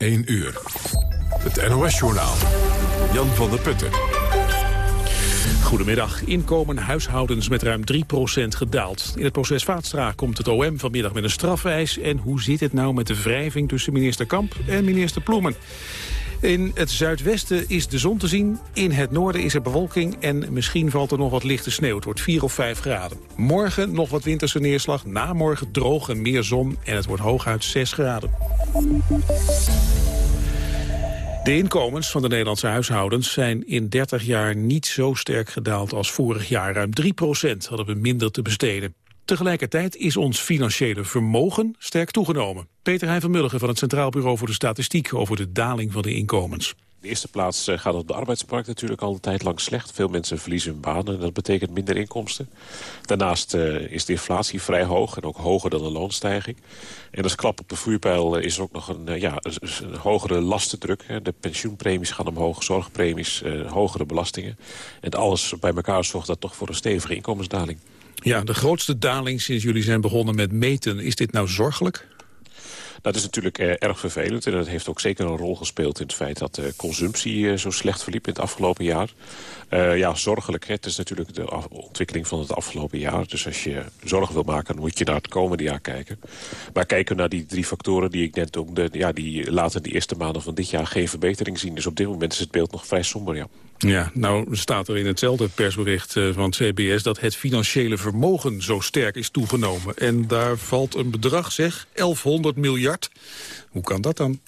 1 uur. Het NOS-journaal. Jan van der Putten. Goedemiddag. Inkomen huishoudens met ruim 3% gedaald. In het proces Vaatstra komt het OM vanmiddag met een strafwijs. En hoe zit het nou met de wrijving tussen minister Kamp en minister Ploemen? In het zuidwesten is de zon te zien. In het noorden is er bewolking en misschien valt er nog wat lichte sneeuw. Het wordt 4 of 5 graden. Morgen nog wat winterse neerslag. Na morgen droog en meer zon en het wordt hooguit 6 graden. De inkomens van de Nederlandse huishoudens zijn in 30 jaar niet zo sterk gedaald als vorig jaar. Ruim 3% hadden we minder te besteden. Tegelijkertijd is ons financiële vermogen sterk toegenomen. Peter Heijn van Mulligen van het Centraal Bureau voor de Statistiek... over de daling van de inkomens. de eerste plaats eh, gaat op de arbeidsmarkt natuurlijk al een tijd lang slecht. Veel mensen verliezen hun banen en dat betekent minder inkomsten. Daarnaast uh, is de inflatie vrij hoog en ook hoger dan de loonstijging. En als klap op de vuurpijl uh, is er ook nog een, ja, een hogere lastendruk. De pensioenpremies gaan omhoog, zorgpremies, hogere belastingen. En alles bij elkaar zorgt dat toch voor een stevige inkomensdaling. Ja, de grootste daling sinds jullie zijn begonnen met meten. Is dit nou zorgelijk? Dat is natuurlijk eh, erg vervelend en dat heeft ook zeker een rol gespeeld in het feit dat de consumptie eh, zo slecht verliep in het afgelopen jaar. Ja, zorgelijk. Het is natuurlijk de ontwikkeling van het afgelopen jaar. Dus als je zorgen wil maken, dan moet je naar het komende jaar kijken. Maar kijken naar die drie factoren die ik net noemde... Ja, die laten de eerste maanden van dit jaar geen verbetering zien. Dus op dit moment is het beeld nog vrij somber, ja. Ja, nou staat er in hetzelfde persbericht eh, van CBS... dat het financiële vermogen zo sterk is toegenomen. En daar valt een bedrag, zeg, 1100 miljard. Hoe kan dat dan?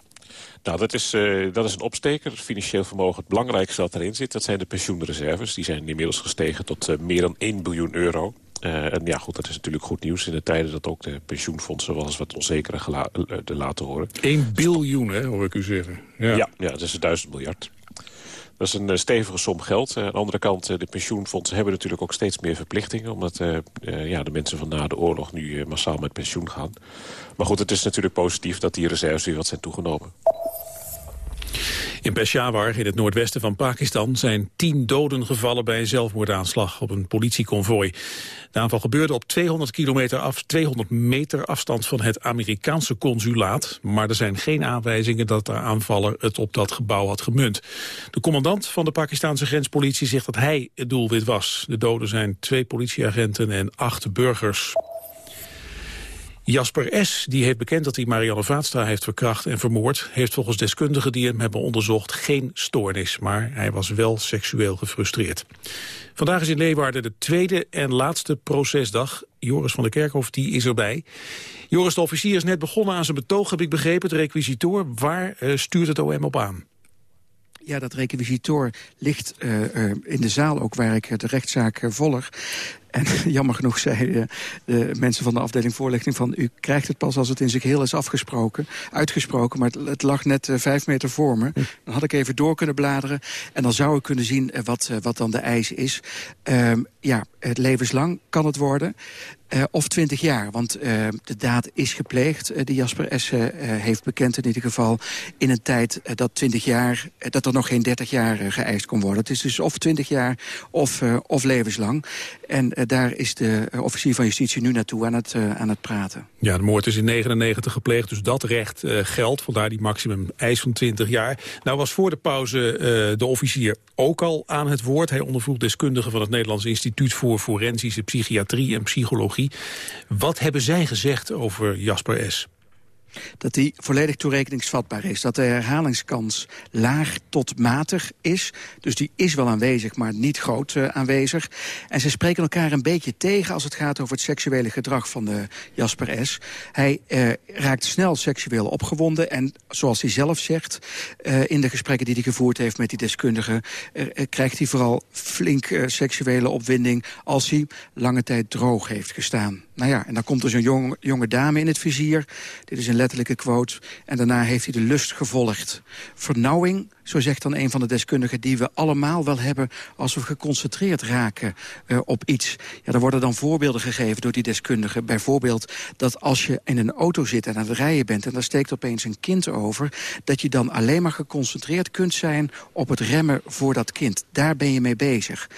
Nou, dat is, uh, dat is een opsteker. Het financieel vermogen, het belangrijkste dat erin zit... dat zijn de pensioenreserves. Die zijn inmiddels gestegen tot uh, meer dan 1 biljoen euro. Uh, en ja, goed, dat is natuurlijk goed nieuws in de tijden dat ook de pensioenfondsen wel eens wat onzekere de laten horen. 1 biljoen, hè, hoor ik u zeggen. Ja, ja, ja dat is 1000 miljard. Dat is een stevige som geld. aan de andere kant, de pensioenfondsen hebben natuurlijk ook steeds meer verplichtingen. Omdat ja, de mensen van na de oorlog nu massaal met pensioen gaan. Maar goed, het is natuurlijk positief dat die reserves weer wat zijn toegenomen. In Peshawar, in het noordwesten van Pakistan, zijn tien doden gevallen bij een zelfmoordaanslag op een politieconvooi. De aanval gebeurde op 200, kilometer af, 200 meter afstand van het Amerikaanse consulaat, maar er zijn geen aanwijzingen dat de aanvaller het op dat gebouw had gemunt. De commandant van de Pakistanse grenspolitie zegt dat hij het doelwit was. De doden zijn twee politieagenten en acht burgers. Jasper S., die heeft bekend dat hij Marianne Vaatstra heeft verkracht en vermoord... heeft volgens deskundigen die hem hebben onderzocht geen stoornis... maar hij was wel seksueel gefrustreerd. Vandaag is in Leeuwarden de tweede en laatste procesdag. Joris van der Kerkhof die is erbij. Joris, de officier is net begonnen aan zijn betoog, heb ik begrepen, het requisitoor. Waar uh, stuurt het OM op aan? Ja, dat requisitoor ligt uh, uh, in de zaal ook waar ik de rechtszaak volg. En jammer genoeg zeiden de mensen van de afdeling voorlichting van... u krijgt het pas als het in zich heel is afgesproken, uitgesproken... maar het, het lag net uh, vijf meter voor me. Hm. Dan had ik even door kunnen bladeren en dan zou ik kunnen zien uh, wat, wat dan de eis is. Um, ja, het levenslang kan het worden. Uh, of twintig jaar, want uh, de daad is gepleegd. Uh, die Jasper S. heeft bekend in ieder geval in een tijd dat 20 jaar, dat er nog geen 30 jaar geëist kon worden. Het is dus of twintig jaar of, of levenslang. En daar is de officier van justitie nu naartoe aan het, aan het praten. Ja, de moord is in 99 gepleegd, dus dat recht geldt. Vandaar die maximum eis van 20 jaar. Nou was voor de pauze de officier ook al aan het woord. Hij ondervroeg deskundigen van het Nederlands Instituut voor Forensische Psychiatrie en Psychologie wat hebben zij gezegd over Jasper S.? Dat die volledig toerekeningsvatbaar is. Dat de herhalingskans laag tot matig is. Dus die is wel aanwezig, maar niet groot uh, aanwezig. En ze spreken elkaar een beetje tegen als het gaat over het seksuele gedrag van de Jasper S. Hij uh, raakt snel seksueel opgewonden en zoals hij zelf zegt... In de gesprekken die hij gevoerd heeft met die deskundigen... krijgt hij vooral flink seksuele opwinding als hij lange tijd droog heeft gestaan. Nou ja, en dan komt er zo'n jonge, jonge dame in het vizier. Dit is een letterlijke quote. En daarna heeft hij de lust gevolgd. Vernauwing, zo zegt dan een van de deskundigen... die we allemaal wel hebben als we geconcentreerd raken uh, op iets. Ja, er worden dan voorbeelden gegeven door die deskundigen. Bijvoorbeeld dat als je in een auto zit en aan het rijden bent... en daar steekt opeens een kind over... dat je dan alleen maar geconcentreerd kunt zijn op het remmen voor dat kind. Daar ben je mee bezig.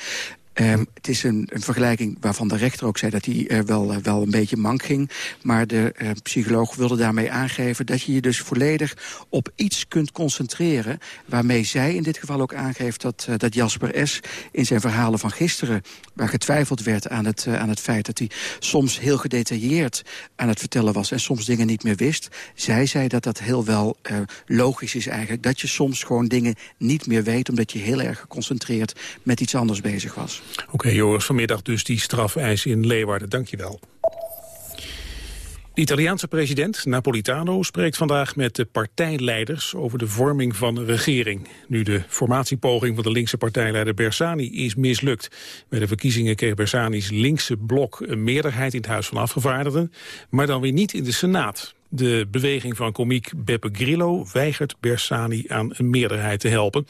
Ehm, het is een, vergelijking waarvan de rechter ook zei dat hij uh, wel, wel een beetje mank ging. Maar de psycholoog wilde daarmee aangeven dat je je dus volledig op iets kunt concentreren. Waarmee zij in dit geval ook aangeeft dat, dat Jasper S. in zijn verhalen van gisteren... waar getwijfeld werd aan het, aan het feit dat hij soms heel gedetailleerd aan het vertellen was... en soms dingen niet meer wist. Zij zei dat dat heel wel logisch is eigenlijk. Dat je soms gewoon dingen niet meer weet... omdat je heel erg geconcentreerd met iets anders bezig was. Oké, Joris, vanmiddag dus die strafeis in Leeuwarden. Dank je wel. De Italiaanse president Napolitano spreekt vandaag met de partijleiders over de vorming van een regering. Nu de formatiepoging van de linkse partijleider Bersani is mislukt. Bij de verkiezingen kreeg Bersani's linkse blok een meerderheid in het Huis van Afgevaardigden, maar dan weer niet in de Senaat. De beweging van komiek Beppe Grillo weigert Bersani aan een meerderheid te helpen.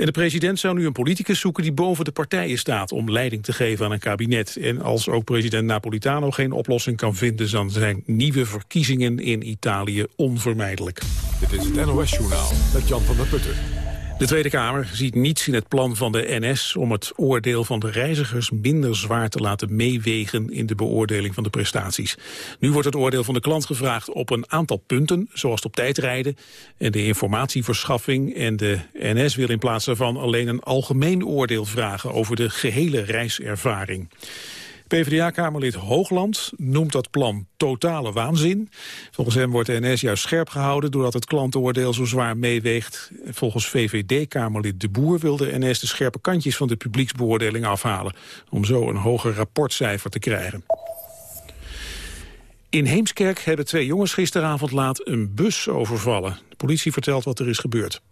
En de president zou nu een politicus zoeken die boven de partijen staat... om leiding te geven aan een kabinet. En als ook president Napolitano geen oplossing kan vinden... dan zijn nieuwe verkiezingen in Italië onvermijdelijk. Dit is het NOS Journaal met Jan van der Putten. De Tweede Kamer ziet niets in het plan van de NS om het oordeel van de reizigers minder zwaar te laten meewegen in de beoordeling van de prestaties. Nu wordt het oordeel van de klant gevraagd op een aantal punten, zoals het op tijd rijden en de informatieverschaffing. En de NS wil in plaats daarvan alleen een algemeen oordeel vragen over de gehele reiservaring. PvdA-kamerlid Hoogland noemt dat plan totale waanzin. Volgens hem wordt de NS juist scherp gehouden doordat het klantoordeel zo zwaar meeweegt. Volgens VVD-kamerlid De Boer wil de NS de scherpe kantjes van de publieksbeoordeling afhalen. Om zo een hoger rapportcijfer te krijgen. In Heemskerk hebben twee jongens gisteravond laat een bus overvallen. De politie vertelt wat er is gebeurd.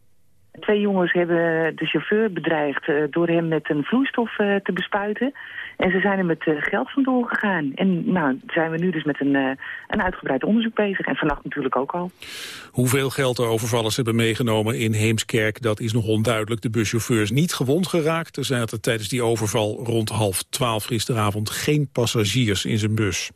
Twee jongens hebben de chauffeur bedreigd eh, door hem met een vloeistof eh, te bespuiten. En ze zijn er met uh, geld vandoor gegaan. En nou zijn we nu dus met een, uh, een uitgebreid onderzoek bezig. En vannacht natuurlijk ook al. Hoeveel geld de overvallers hebben meegenomen in Heemskerk, dat is nog onduidelijk. De buschauffeur is niet gewond geraakt. Er zaten tijdens die overval rond half twaalf gisteravond geen passagiers in zijn bus.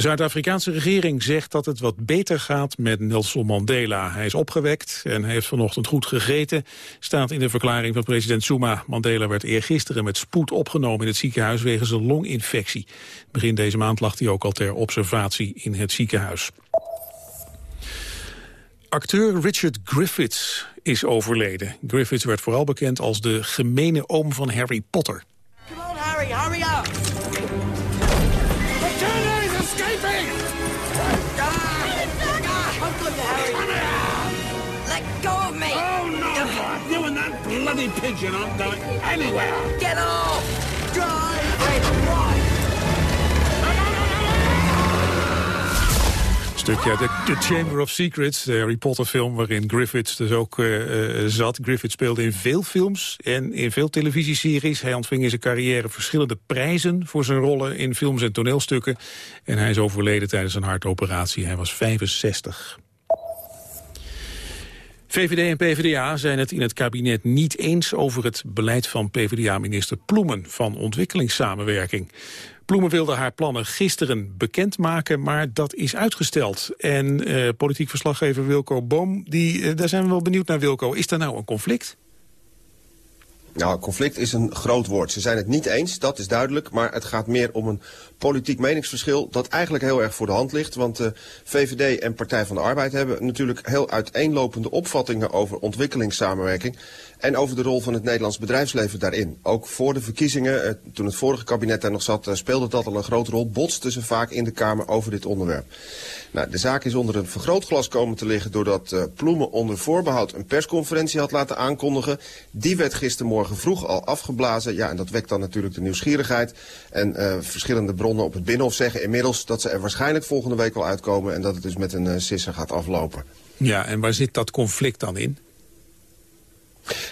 De Zuid-Afrikaanse regering zegt dat het wat beter gaat met Nelson Mandela. Hij is opgewekt en heeft vanochtend goed gegeten. Staat in de verklaring van president Zuma. Mandela werd eergisteren met spoed opgenomen in het ziekenhuis wegens een longinfectie. Begin deze maand lag hij ook al ter observatie in het ziekenhuis. Acteur Richard Griffiths is overleden. Griffiths werd vooral bekend als de gemene oom van Harry Potter. Bloody pigeon aren't going anywhere. Get off! Drive! Stukje uit de, Chamber of Secrets, de Harry Potter film... waarin Griffiths dus ook uh, zat. Griffiths speelde in veel films en in veel televisieseries. Hij ontving in zijn carrière verschillende prijzen... voor zijn rollen in films en toneelstukken. En hij is overleden tijdens een hartoperatie. Hij was 65. VVD en PvdA zijn het in het kabinet niet eens over het beleid van PvdA-minister Ploemen van ontwikkelingssamenwerking. Ploemen wilde haar plannen gisteren bekendmaken, maar dat is uitgesteld. En eh, politiek verslaggever Wilco Boom, die, eh, daar zijn we wel benieuwd naar Wilco. Is daar nou een conflict? Nou, conflict is een groot woord. Ze zijn het niet eens, dat is duidelijk. Maar het gaat meer om een politiek meningsverschil dat eigenlijk heel erg voor de hand ligt. Want de VVD en Partij van de Arbeid hebben natuurlijk heel uiteenlopende opvattingen over ontwikkelingssamenwerking. En over de rol van het Nederlands bedrijfsleven daarin. Ook voor de verkiezingen, eh, toen het vorige kabinet daar nog zat, eh, speelde dat al een grote rol. Botsten ze vaak in de Kamer over dit onderwerp. Nou, de zaak is onder een vergrootglas komen te liggen doordat uh, Ploemen onder voorbehoud een persconferentie had laten aankondigen. Die werd gistermorgen vroeg al afgeblazen. Ja, en dat wekt dan natuurlijk de nieuwsgierigheid. En uh, verschillende bronnen op het Binnenhof zeggen inmiddels dat ze er waarschijnlijk volgende week wel uitkomen. En dat het dus met een uh, sisser gaat aflopen. Ja, en waar zit dat conflict dan in?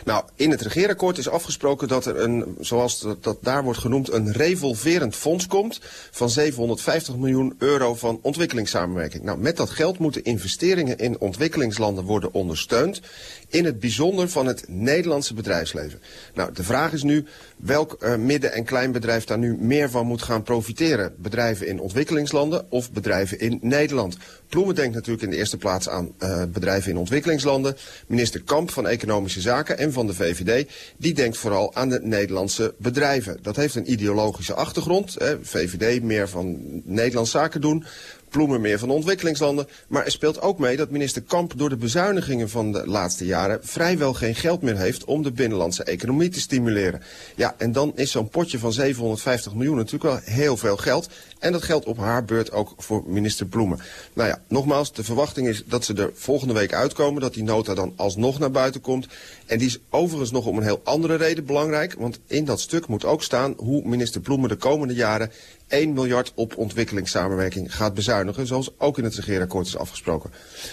Nou, in het regeerakkoord is afgesproken dat er een, zoals dat, daar wordt genoemd, een revolverend fonds komt van 750 miljoen euro van ontwikkelingssamenwerking. Nou, met dat geld moeten investeringen in ontwikkelingslanden worden ondersteund in het bijzonder van het Nederlandse bedrijfsleven. Nou, de vraag is nu welk uh, midden- en kleinbedrijf daar nu meer van moet gaan profiteren. Bedrijven in ontwikkelingslanden of bedrijven in Nederland. Ploemen denkt natuurlijk in de eerste plaats aan uh, bedrijven in ontwikkelingslanden. Minister Kamp van Economische Zaken en van de VVD, die denkt vooral aan de Nederlandse bedrijven. Dat heeft een ideologische achtergrond. VVD meer van Nederlands zaken doen, Ploemen meer van ontwikkelingslanden. Maar er speelt ook mee dat minister Kamp door de bezuinigingen van de laatste jaren vrijwel geen geld meer heeft om de binnenlandse economie te stimuleren. Ja, en dan is zo'n potje van 750 miljoen natuurlijk wel heel veel geld. En dat geldt op haar beurt ook voor minister Ploemen. Nou ja, nogmaals, de verwachting is dat ze er volgende week uitkomen. Dat die nota dan alsnog naar buiten komt. En die is overigens nog om een heel andere reden belangrijk. Want in dat stuk moet ook staan hoe minister Ploemen de komende jaren 1 miljard op ontwikkelingssamenwerking gaat bezuinigen... zoals ook in het regeerakkoord is afgesproken.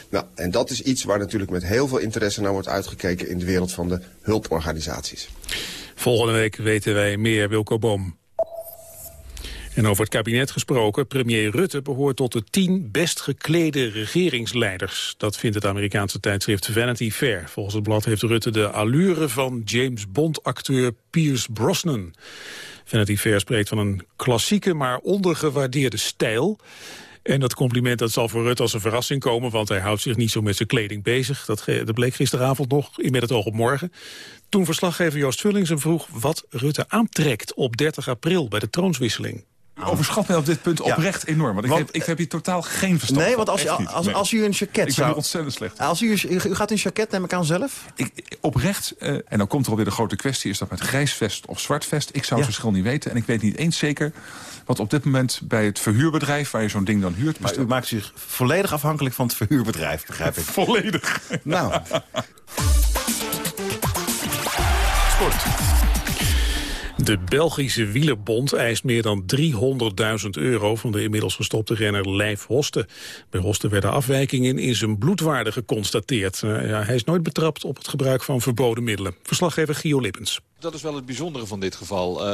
Nou, en dat is iets waar natuurlijk met heel veel interesse naar wordt uitgekeken... in de wereld van de hulporganisaties. Volgende week weten wij meer, Wilco Boom. En over het kabinet gesproken, premier Rutte behoort tot de tien best geklede regeringsleiders. Dat vindt het Amerikaanse tijdschrift Vanity Fair. Volgens het blad heeft Rutte de allure van James Bond-acteur Pierce Brosnan. Vanity Fair spreekt van een klassieke maar ondergewaardeerde stijl. En dat compliment dat zal voor Rutte als een verrassing komen... want hij houdt zich niet zo met zijn kleding bezig. Dat, dat bleek gisteravond nog, met het oog op morgen. Toen verslaggever Joost Vullings hem vroeg wat Rutte aantrekt op 30 april bij de troonswisseling. Overschat mij op dit punt oprecht enorm. Want, ik, heb, ik heb hier totaal geen verstand Nee, want als, je, als, als, u een jacket ik zou... Ik ontzettend slecht. Als u, u gaat een jacket, neem ik aan zelf? Ik, oprecht, uh, en dan komt er alweer de grote kwestie... is dat met grijs vest of zwart vest. Ik zou het verschil niet weten. En ik weet niet eens zeker wat op dit moment bij het verhuurbedrijf... waar je zo'n ding dan huurt... Maar u maakt zich volledig afhankelijk van het verhuurbedrijf, begrijp ik. volledig. Nou... Sport. De Belgische wielerbond eist meer dan 300.000 euro van de inmiddels gestopte renner Lijf Hoste. Bij Hoste werden afwijkingen in zijn bloedwaarde geconstateerd. Ja, hij is nooit betrapt op het gebruik van verboden middelen. Verslaggever Gio Lippens. Dat is wel het bijzondere van dit geval. Uh,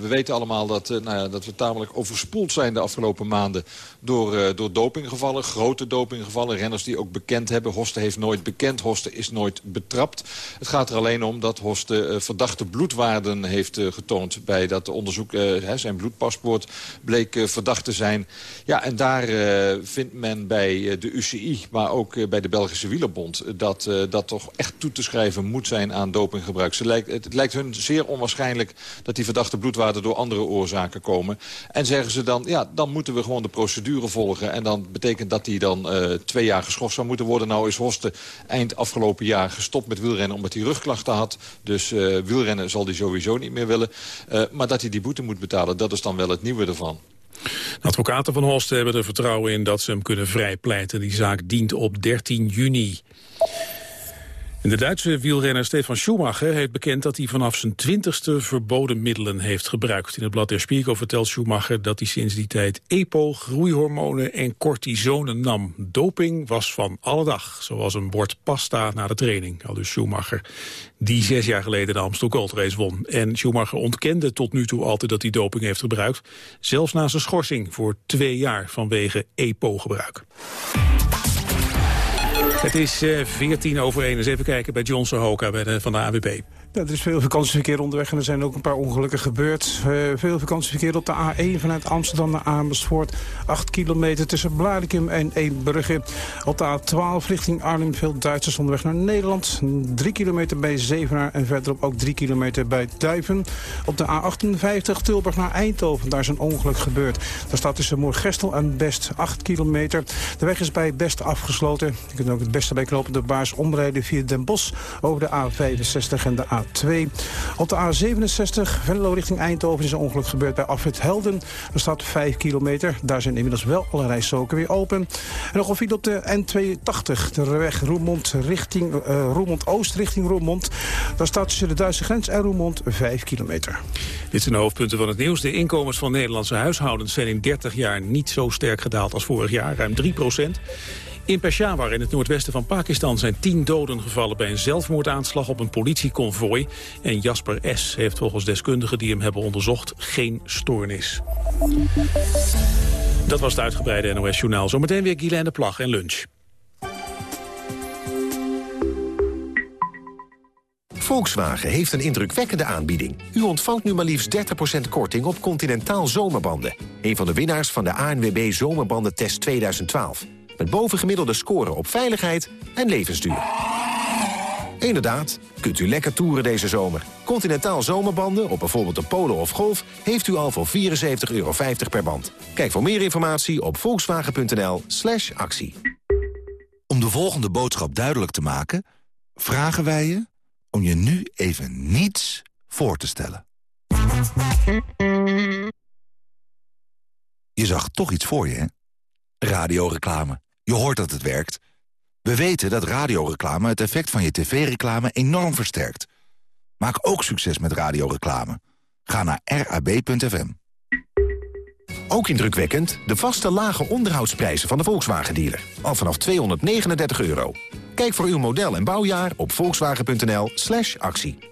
we weten allemaal dat, uh, nou ja, dat we tamelijk overspoeld zijn de afgelopen maanden door, uh, door dopinggevallen. Grote dopinggevallen. Renners die ook bekend hebben. Hoste heeft nooit bekend. Hoste is nooit betrapt. Het gaat er alleen om dat Hoste verdachte bloedwaarden heeft getoond bij dat onderzoek. zijn bloedpaspoort bleek verdacht te zijn. Ja, en daar vindt men bij de UCI, maar ook bij de Belgische Wielerbond... dat dat toch echt toe te schrijven moet zijn aan dopinggebruik. Ze lijkt, het lijkt hun zeer onwaarschijnlijk dat die verdachte bloedwaarden door andere oorzaken komen. En zeggen ze dan, ja, dan moeten we gewoon de procedure volgen. En dan betekent dat hij dan uh, twee jaar geschorst zou moeten worden. Nou is Hoste eind afgelopen jaar gestopt met wielrennen omdat hij rugklachten had. Dus uh, wielrennen zal hij sowieso niet meer willen. Uh, maar dat hij die boete moet betalen, dat is dan wel het nieuwe ervan. Advocaten van Horst hebben er vertrouwen in dat ze hem kunnen vrijpleiten. Die zaak dient op 13 juni. De Duitse wielrenner Stefan Schumacher heeft bekend dat hij vanaf zijn twintigste verboden middelen heeft gebruikt. In het blad Der Spiegel vertelt Schumacher dat hij sinds die tijd EPO, groeihormonen en cortisone nam. Doping was van alle dag, zoals een bord pasta na de training, al dus Schumacher, die zes jaar geleden de Amstel Gold Race won. En Schumacher ontkende tot nu toe altijd dat hij doping heeft gebruikt, zelfs na zijn schorsing voor twee jaar vanwege EPO-gebruik. Het is uh, 14 over 1. Dus even kijken bij Johnson Hoka van de AWB. Er is veel vakantieverkeer onderweg en er zijn ook een paar ongelukken gebeurd. Uh, veel vakantieverkeer op de A1 vanuit Amsterdam naar Amersfoort. 8 kilometer tussen Blarikum en Eembrugge. Op de A12 richting Arnhem veel Duitsers onderweg naar Nederland. 3 kilometer bij Zevenaar en verderop ook 3 kilometer bij Duiven. Op de A58 Tilburg naar Eindhoven, daar is een ongeluk gebeurd. Daar staat tussen Moergestel en Best 8 kilometer. De weg is bij Best afgesloten. Je kunt ook het beste bij knopen de baars omrijden via Den Bosch over de A65 en de A2. Op de A67 Venlo richting Eindhoven is een ongeluk gebeurd bij Afrit Helden. Er staat 5 kilometer. Daar zijn inmiddels wel alle rijstroken weer open. En nog een op de N82, de weg Roermond, richting, uh, Roermond Oost richting Roermond. Daar staat tussen de Duitse grens en Roermond 5 kilometer. Dit zijn de hoofdpunten van het nieuws. De inkomens van Nederlandse huishoudens zijn in 30 jaar niet zo sterk gedaald als vorig jaar. Ruim 3 procent. In Peshawar in het noordwesten van Pakistan zijn tien doden gevallen bij een zelfmoordaanslag op een politieconvooi. En Jasper S. heeft volgens deskundigen die hem hebben onderzocht geen stoornis. Dat was het uitgebreide NOS-journaal. Zometeen weer Guylaine Plag en lunch. Volkswagen heeft een indrukwekkende aanbieding. U ontvangt nu maar liefst 30% korting op Continentaal zomerbanden. Een van de winnaars van de ANWB Zomerbandentest 2012. Met bovengemiddelde scoren op veiligheid en levensduur. Inderdaad, kunt u lekker toeren deze zomer. Continentaal zomerbanden op bijvoorbeeld een Polo of Golf... heeft u al voor 74,50 euro per band. Kijk voor meer informatie op volkswagen.nl slash actie. Om de volgende boodschap duidelijk te maken... vragen wij je om je nu even niets voor te stellen. Je zag toch iets voor je, hè? Radioreclame. Je hoort dat het werkt. We weten dat radioreclame het effect van je tv-reclame enorm versterkt. Maak ook succes met radioreclame. Ga naar rab.fm. Ook indrukwekkend de vaste lage onderhoudsprijzen van de Volkswagen-dealer. Al vanaf 239 euro. Kijk voor uw model en bouwjaar op volkswagen.nl actie.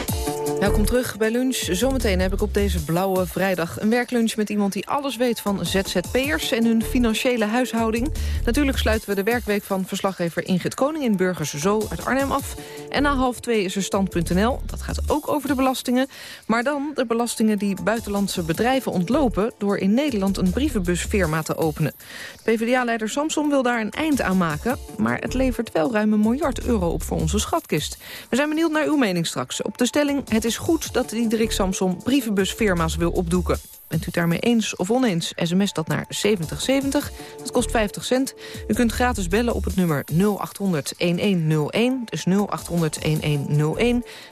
Welkom terug bij lunch. Zometeen heb ik op deze blauwe vrijdag een werklunch met iemand die alles weet van ZZP'ers en hun financiële huishouding. Natuurlijk sluiten we de werkweek van verslaggever Ingrid Koning in Burgers Zo uit Arnhem af. En na half twee is er stand.nl. Dat gaat ook over de belastingen. Maar dan de belastingen die buitenlandse bedrijven ontlopen... door in Nederland een brievenbusfirma te openen. PvdA-leider Samson wil daar een eind aan maken. Maar het levert wel ruim een miljard euro op voor onze schatkist. We zijn benieuwd naar uw mening straks. Op de stelling, het is goed dat Diederik Samson brievenbusfirma's wil opdoeken. Bent u daarmee eens of oneens? SMS dat naar 7070. Dat kost 50 cent. U kunt gratis bellen op het nummer 0800-1101. Dus 0800-1101.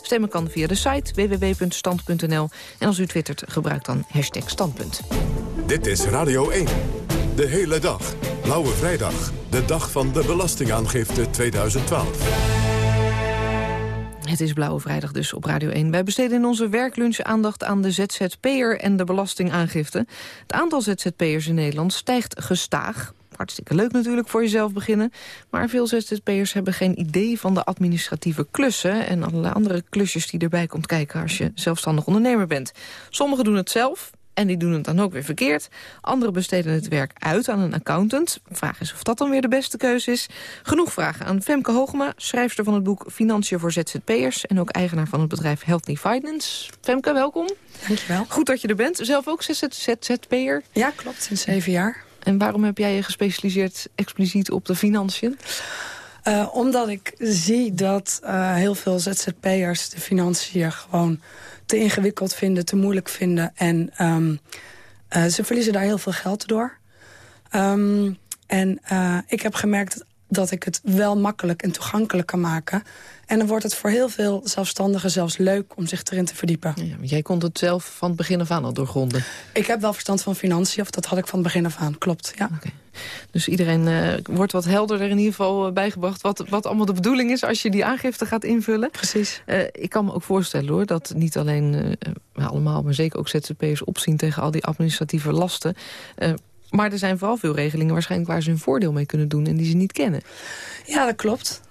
Stemmen kan via de site www.stand.nl. En als u twittert, gebruik dan hashtag standpunt. Dit is Radio 1. De hele dag. Blauwe vrijdag. De dag van de belastingaangifte 2012. Het is Blauwe Vrijdag dus op Radio 1. Wij besteden in onze werklunch aandacht aan de ZZP'er en de belastingaangifte. Het aantal ZZP'ers in Nederland stijgt gestaag. Hartstikke leuk natuurlijk voor jezelf beginnen. Maar veel ZZP'ers hebben geen idee van de administratieve klussen... en allerlei andere klusjes die erbij komt kijken als je zelfstandig ondernemer bent. Sommigen doen het zelf, en die doen het dan ook weer verkeerd. Anderen besteden het werk uit aan een accountant. vraag is of dat dan weer de beste keuze is. Genoeg vragen aan Femke Hogema, schrijfster van het boek Financiën voor ZZP'ers... en ook eigenaar van het bedrijf Healthy Finance. Femke, welkom. Dankjewel. Goed dat je er bent. Zelf ook ZZP'er? Ja, klopt. Sinds zeven jaar. En waarom heb jij je gespecialiseerd expliciet op de financiën? Uh, omdat ik zie dat uh, heel veel ZZP'ers de financiën gewoon te ingewikkeld vinden, te moeilijk vinden. En um, uh, ze verliezen daar heel veel geld door. Um, en uh, ik heb gemerkt dat ik het wel makkelijk en toegankelijk kan maken. En dan wordt het voor heel veel zelfstandigen zelfs leuk om zich erin te verdiepen. Ja, jij kon het zelf van het begin af aan al doorgronden. Ik heb wel verstand van financiën, of dat had ik van het begin af aan, klopt. Ja. Okay. Dus iedereen uh, wordt wat helderder in ieder geval uh, bijgebracht... Wat, wat allemaal de bedoeling is als je die aangifte gaat invullen. Precies. Uh, ik kan me ook voorstellen hoor, dat niet alleen allemaal... maar zeker ook ZZP'ers opzien tegen al die administratieve lasten... maar er zijn vooral veel regelingen waarschijnlijk waar ze hun voordeel mee kunnen doen... en die ze niet kennen. Ja, dat klopt.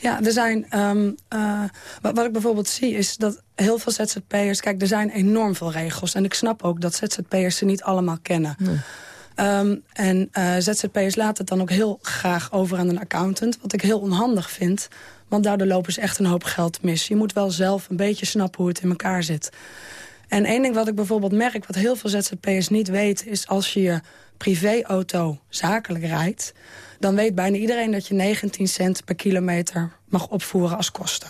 Ja, er zijn, um, uh, wat, wat, ik bijvoorbeeld zie is dat heel veel ZZP'ers... Kijk, er zijn enorm veel regels. En ik snap ook dat ZZP'ers ze niet allemaal kennen. Nee. Um, en uh, ZZP'ers laten het dan ook heel graag over aan een accountant. Wat ik heel onhandig vind. Want daardoor lopen ze echt een hoop geld mis. Je moet wel zelf een beetje snappen hoe het in elkaar zit. En één ding wat ik bijvoorbeeld merk, wat heel veel ZZP'ers niet weten... is als je je privéauto zakelijk rijdt... dan weet bijna iedereen dat je 19 cent per kilometer mag opvoeren als kosten.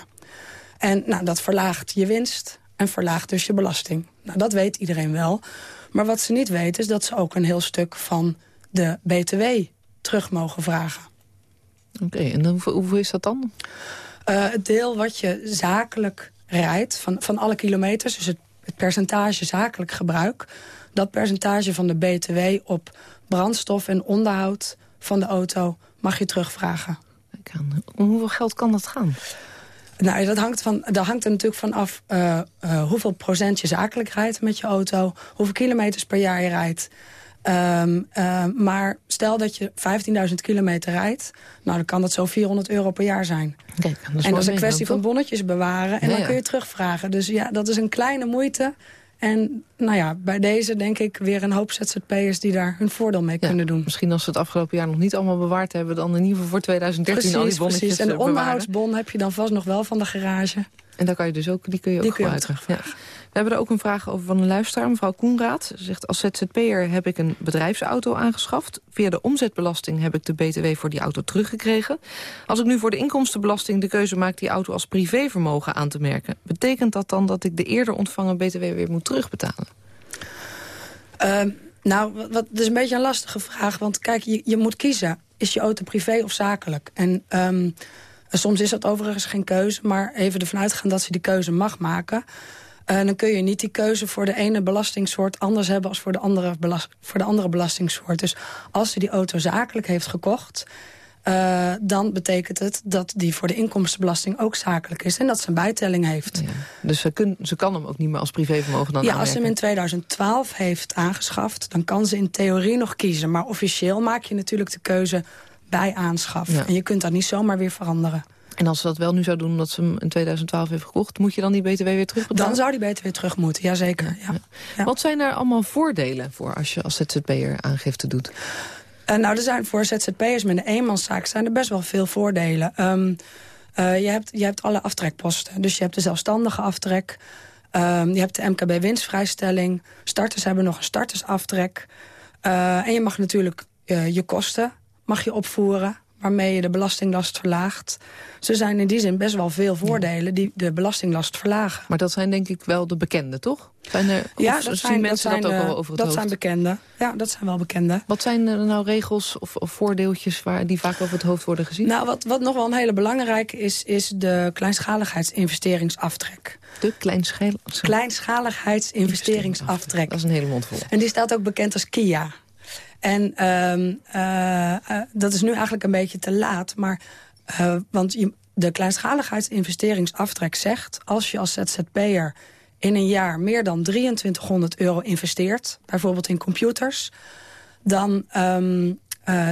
En nou, dat verlaagt je winst en verlaagt dus je belasting. Nou, dat weet iedereen wel. Maar wat ze niet weten is dat ze ook een heel stuk van de BTW terug mogen vragen. Oké, okay, en hoeveel, hoeveel is dat dan? Uh, het deel wat je zakelijk rijdt, van, van alle kilometers... dus het, het percentage zakelijk gebruik... dat percentage van de BTW op brandstof en onderhoud van de auto mag je terugvragen. Om hoeveel geld kan dat gaan? Nou, dat hangt, van, dat hangt er natuurlijk van af uh, uh, hoeveel procent je zakelijk rijdt met je auto. Hoeveel kilometers per jaar je rijdt. Um, uh, maar stel dat je 15.000 kilometer rijdt. Nou, dan kan dat zo 400 euro per jaar zijn. Kijk, en dat is een kwestie van bonnetjes bewaren. En ja, dan kun je terugvragen. Dus ja, dat is een kleine moeite. En nou ja, bij deze denk ik weer een hoop ZZP'ers die daar hun voordeel mee kunnen doen. Misschien als ze het afgelopen jaar nog niet allemaal bewaard hebben... dan in ieder geval voor 2013 al die bonnetjes precies. En de eh, bewaren. onderhoudsbon heb je dan vast nog wel van de garage. En daar kan je dus ook, die kun je Die ook kun je ook gebruiken. Ja. We hebben er ook een vraag over van een luisteraar, mevrouw Koenraad. Ze zegt, als ZZP'er heb ik een bedrijfsauto aangeschaft. Via de omzetbelasting heb ik de BTW voor die auto teruggekregen. Als ik nu voor de inkomstenbelasting de keuze maak die auto als privévermogen aan te merken... betekent dat dan dat ik de eerder ontvangen BTW weer moet terugbetalen? Ehm, nou, wat, dat is een beetje een lastige vraag. Want kijk, je, je moet kiezen. Is je auto privé of zakelijk? En ehm, soms is dat overigens geen keuze. Maar even ervan uitgaan dat ze die keuze mag maken... Uh, dan kun je niet die keuze voor de ene belastingsoort anders hebben... als voor de andere, belast voor de andere belastingsoort. Dus als ze die auto zakelijk heeft gekocht... Uh, dan betekent het dat die voor de inkomstenbelasting ook zakelijk is... en dat ze een bijtelling heeft. Ja, dus ze, kun, ze kan hem ook niet meer als privévermogen dan Ja, als ze hem in 2012 heeft aangeschaft... dan kan ze in theorie nog kiezen. Maar officieel maak je natuurlijk de keuze bij aanschaf. Ja. En je kunt dat niet zomaar weer veranderen. En als ze dat wel nu zou doen omdat ze hem in 2012 heeft gekocht... moet je dan die BTW weer terugbetalen? Dan zou die BTW terug moeten, jazeker. Ja, ja. Wat zijn er allemaal voordelen voor als je als ZZP'er aangifte doet? Uh, nou, er zijn voor ZZP'ers met een eenmanszaak zijn er best wel veel voordelen. Um, uh, je, hebt, je hebt alle aftrekposten. Dus je hebt de zelfstandige aftrek. Um, je hebt de MKB winstvrijstelling. Starters hebben nog een startersaftrek. Uh, en je mag natuurlijk je kosten mag je opvoeren waarmee je de belastinglast verlaagt. Zo zijn in die zin best wel veel voordelen die de belastinglast verlagen. Maar dat zijn denk ik wel de bekende, toch? Zijn er, ja, dat zijn, mensen dat, dat, zijn, ook wel over het dat hoofd? zijn bekende. Ja, dat zijn wel bekende. Wat zijn er nou regels of, of voordeeltjes waar, die vaak over het hoofd worden gezien? Nou, wat, wat nog wel een hele belangrijke is, is de kleinschaligheidsinvesteringsaftrek. De kleinschal kleinschaligheidsinvesteringsaftrek. Dat is een hele mond vol. En die staat ook bekend als KIA. En um, uh, uh, dat is nu eigenlijk een beetje te laat. Maar, uh, want je, de kleinschaligheidsinvesteringsaftrek zegt... als je als ZZP'er in een jaar meer dan 2300 euro investeert... bijvoorbeeld in computers... dan, um,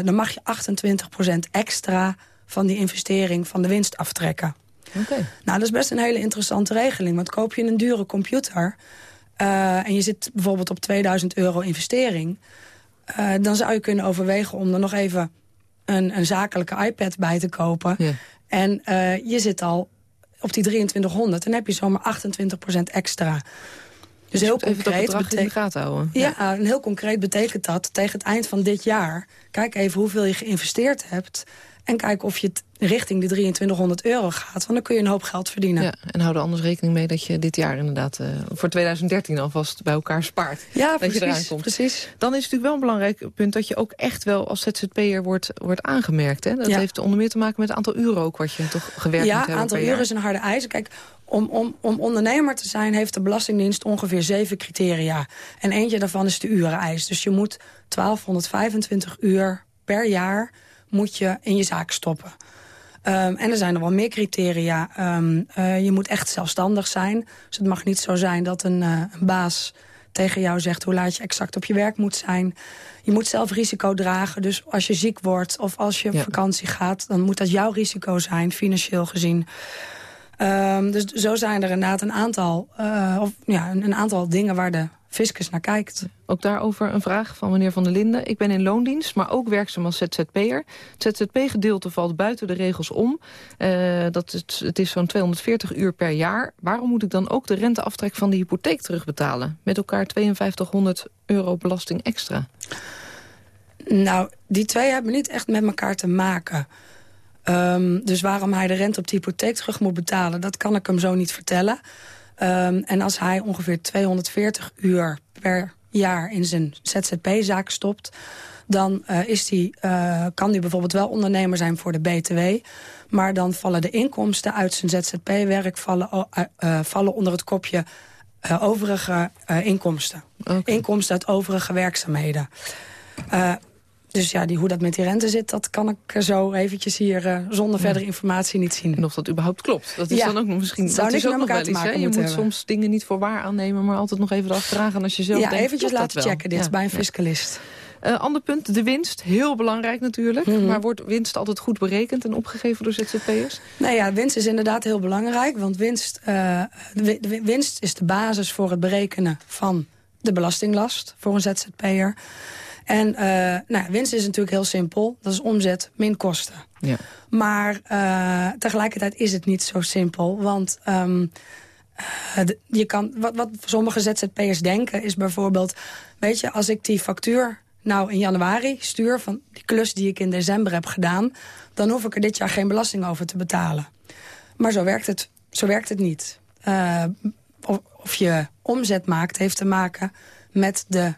dan mag je 28% extra van die investering van de winst aftrekken. Okay. Nou, dat is best een hele interessante regeling. Want koop je een dure computer... en je zit bijvoorbeeld op 2000 euro investering... Uh, dan zou je kunnen overwegen om er nog even een, een zakelijke iPad bij te kopen. Ja. En uh, je zit al op die 2300. Dan heb je zomaar 28% extra. Dus heel even concreet dat in de gaten houden. Ja, ja, en heel concreet betekent dat tegen het eind van dit jaar... kijk even hoeveel je geïnvesteerd hebt... en kijk of je het richting de 2300 euro gaat. Want dan kun je een hoop geld verdienen. Ja, en hou er anders rekening mee dat je dit jaar inderdaad... Uh, voor 2013 alvast bij elkaar spaart. Ja, dat precies, je eraan komt. precies. Dan is het natuurlijk wel een belangrijk punt... dat je ook echt wel als ZZP'er wordt, wordt aangemerkt. Hè? Dat ja. heeft onder meer te maken met het aantal uren ook... wat je toch gewerkt ja, moet hebben Ja, aantal uren is een harde eis. Kijk, om, om, om ondernemer te zijn heeft de Belastingdienst ongeveer zeven criteria. En eentje daarvan is de ureneis. Dus je moet 1225 uur per jaar moet je in je zaak stoppen. Um, en er zijn er wel meer criteria. Um, uh, je moet echt zelfstandig zijn. Dus het mag niet zo zijn dat een, uh, een baas tegen jou zegt... hoe laat je exact op je werk moet zijn. Je moet zelf risico dragen. Dus als je ziek wordt of als je op Ja. vakantie gaat... dan moet dat jouw risico zijn, financieel gezien. Um, dus zo zijn er inderdaad een aantal, uh, of, ja, een, een aantal dingen waar de fiscus naar kijkt. Ook daarover een vraag van meneer Van der Linden. Ik ben in loondienst, maar ook werkzaam als ZZP'er. Het ZZP-gedeelte valt buiten de regels om. Uh, dat het, het is zo'n 240 uur per jaar. Waarom moet ik dan ook de renteaftrek van de hypotheek terugbetalen? Met elkaar 5200 euro belasting extra. Nou, die twee hebben niet echt met elkaar te maken. Um, dus waarom hij de rente op de hypotheek terug moet betalen... dat kan ik hem zo niet vertellen. Um, en als hij ongeveer 240 uur per jaar in zijn ZZP-zaak stopt... dan uh, is die, uh, kan hij bijvoorbeeld wel ondernemer zijn voor de BTW... maar dan vallen de inkomsten uit zijn ZZP-werk vallen, uh, vallen onder het kopje... overige inkomsten. Okay. Inkomsten uit overige werkzaamheden. Dus ja, die, hoe dat met die rente zit, dat kan ik zo eventjes hier uh, zonder verdere informatie niet zien. En of dat überhaupt klopt. Dat is ja. dan ook nog misschien. Zou dat is ook nog wel te iets. Hè? Je moet hebben. soms dingen niet voor waar aannemen, maar altijd nog even erachteraan gaan als je zelf ja, denkt, eventjes laten checken dit ja. bij een fiscalist. Uh, ander punt, de winst. Heel belangrijk natuurlijk. Mhm. Maar wordt winst altijd goed berekend en opgegeven door ZZP'ers? Nou ja, winst is inderdaad heel belangrijk. Want winst, uh, de winst is de basis voor het berekenen van de belastinglast voor een ZZP'er. En uh, nou, winst is natuurlijk heel simpel. Dat is omzet min kosten. Ja. Maar uh, tegelijkertijd is het niet zo simpel. Want um, uh, de, je kan, wat, wat sommige ZZP'ers denken is bijvoorbeeld... weet je, als ik die factuur nou in januari stuur... van die klus die ik in december heb gedaan... dan hoef ik er dit jaar geen belasting over te betalen. Maar zo werkt het, zo werkt het niet. Of, of je omzet maakt heeft te maken met de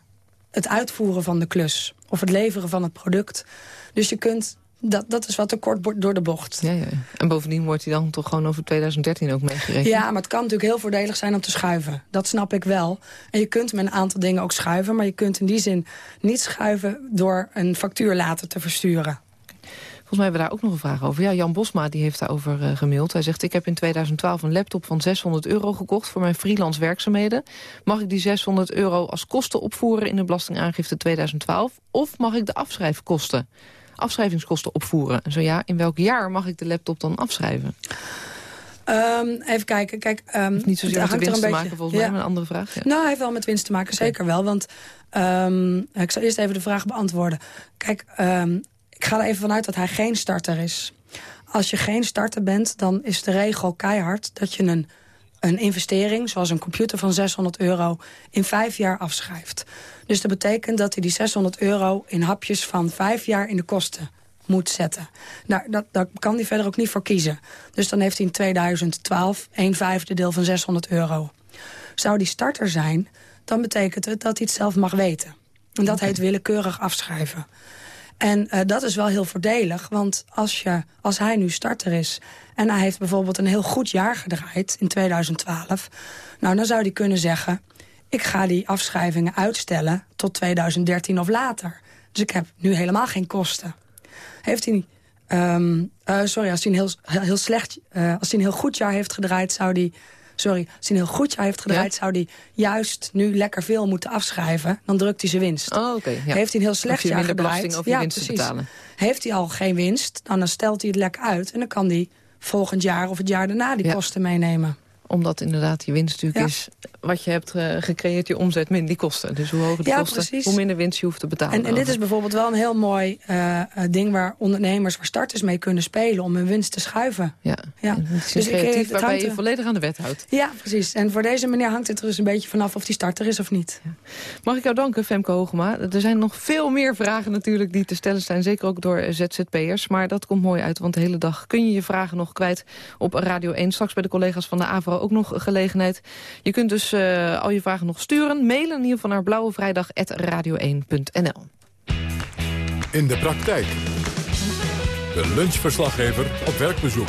het uitvoeren van de klus. Of het leveren van het product. Dus je kunt... Dat, dat is wat te kort door de bocht. Ja, ja. En bovendien wordt hij dan toch gewoon over 2013 ook meegerekend? Ja, maar het kan natuurlijk heel voordelig zijn om te schuiven. Dat snap ik wel. En je kunt met een aantal dingen ook schuiven... maar je kunt in die zin niet schuiven door een factuur later te versturen. Volgens mij hebben we daar ook nog een vraag over. Ja, Jan Bosma die heeft daarover uh, gemaild. Hij zegt, ik heb in 2012 een laptop van 600 euro gekocht... voor mijn freelance werkzaamheden. Mag ik die 600 euro als kosten opvoeren in de belastingaangifte 2012? Of mag ik de afschrijfkosten, afschrijvingskosten opvoeren? En zo ja, in welk jaar mag ik de laptop dan afschrijven? Um, even kijken. Kijk, um, niet zozeer met de winst te beetje... maken, volgens ja. mij, maar een andere vraag. Ja. Nou, hij heeft wel met winst te maken, zeker wel. Want um, ik zal eerst even de vraag beantwoorden. Kijk, ik ga er even vanuit dat hij geen starter is. Als je geen starter bent, dan is de regel keihard... dat je een, een investering, zoals een computer van 600 euro... in vijf jaar afschrijft. Dus dat betekent dat hij die 600 euro in hapjes van vijf jaar in de kosten moet zetten. Nou, dat, daar kan hij verder ook niet voor kiezen. Dus dan heeft hij in 2012 een vijfde deel van 600 euro. Zou die starter zijn, dan betekent het dat hij het zelf mag weten. En dat okay. heet willekeurig afschrijven. En uh, dat is wel heel voordelig, want als, je, als hij nu starter is... en hij heeft bijvoorbeeld een heel goed jaar gedraaid in 2012... nou, dan zou hij kunnen zeggen... ik ga die afschrijvingen uitstellen tot 2013 of later. Dus ik heb nu helemaal geen kosten. Heeft hij... Um, sorry, als hij een heel, heel, slecht... Uh, als hij een heel goed jaar heeft gedraaid, zou hij sorry, als hij een heel goed jaar heeft gedraaid... Ja? zou hij juist nu lekker veel moeten afschrijven. Dan drukt hij zijn winst. Oh, okay, ja. Heeft hij een heel slecht jaar gedraaid... over ja, winst precies. te betalen. Heeft hij al geen winst, dan stelt hij het lekker uit... en dan kan hij volgend jaar of het jaar daarna die kosten meenemen. Omdat inderdaad je winst natuurlijk Ja. is... wat je hebt eh, gecreëerd, je omzet, min die kosten. Dus hoe hoger de Ja, kosten, precies. hoe minder winst je hoeft te betalen. En, en dit is bijvoorbeeld wel een heel mooi eh, eh, ding... waar ondernemers, waar starters mee kunnen spelen... om hun winst te schuiven. Ja, Ja. Dus ik, creatief het waarbij hangt je volledig aan de wet houdt. Ja, precies. En voor deze meneer hangt het er dus een beetje vanaf... of die starter is of niet. Mag ik jou danken, Femke Hogema. Er zijn nog veel meer vragen natuurlijk die te stellen zijn. Zeker ook door ZZP'ers. Maar dat komt mooi uit, want de hele dag kun je je vragen nog kwijt op Radio 1. Straks bij de collega's van de AVRO ook nog gelegenheid. Je kunt dus eh, al je vragen nog sturen. Mailen in ieder geval naar blauwevrijdag.radio1.nl. In de praktijk. De lunchverslaggever op werkbezoek.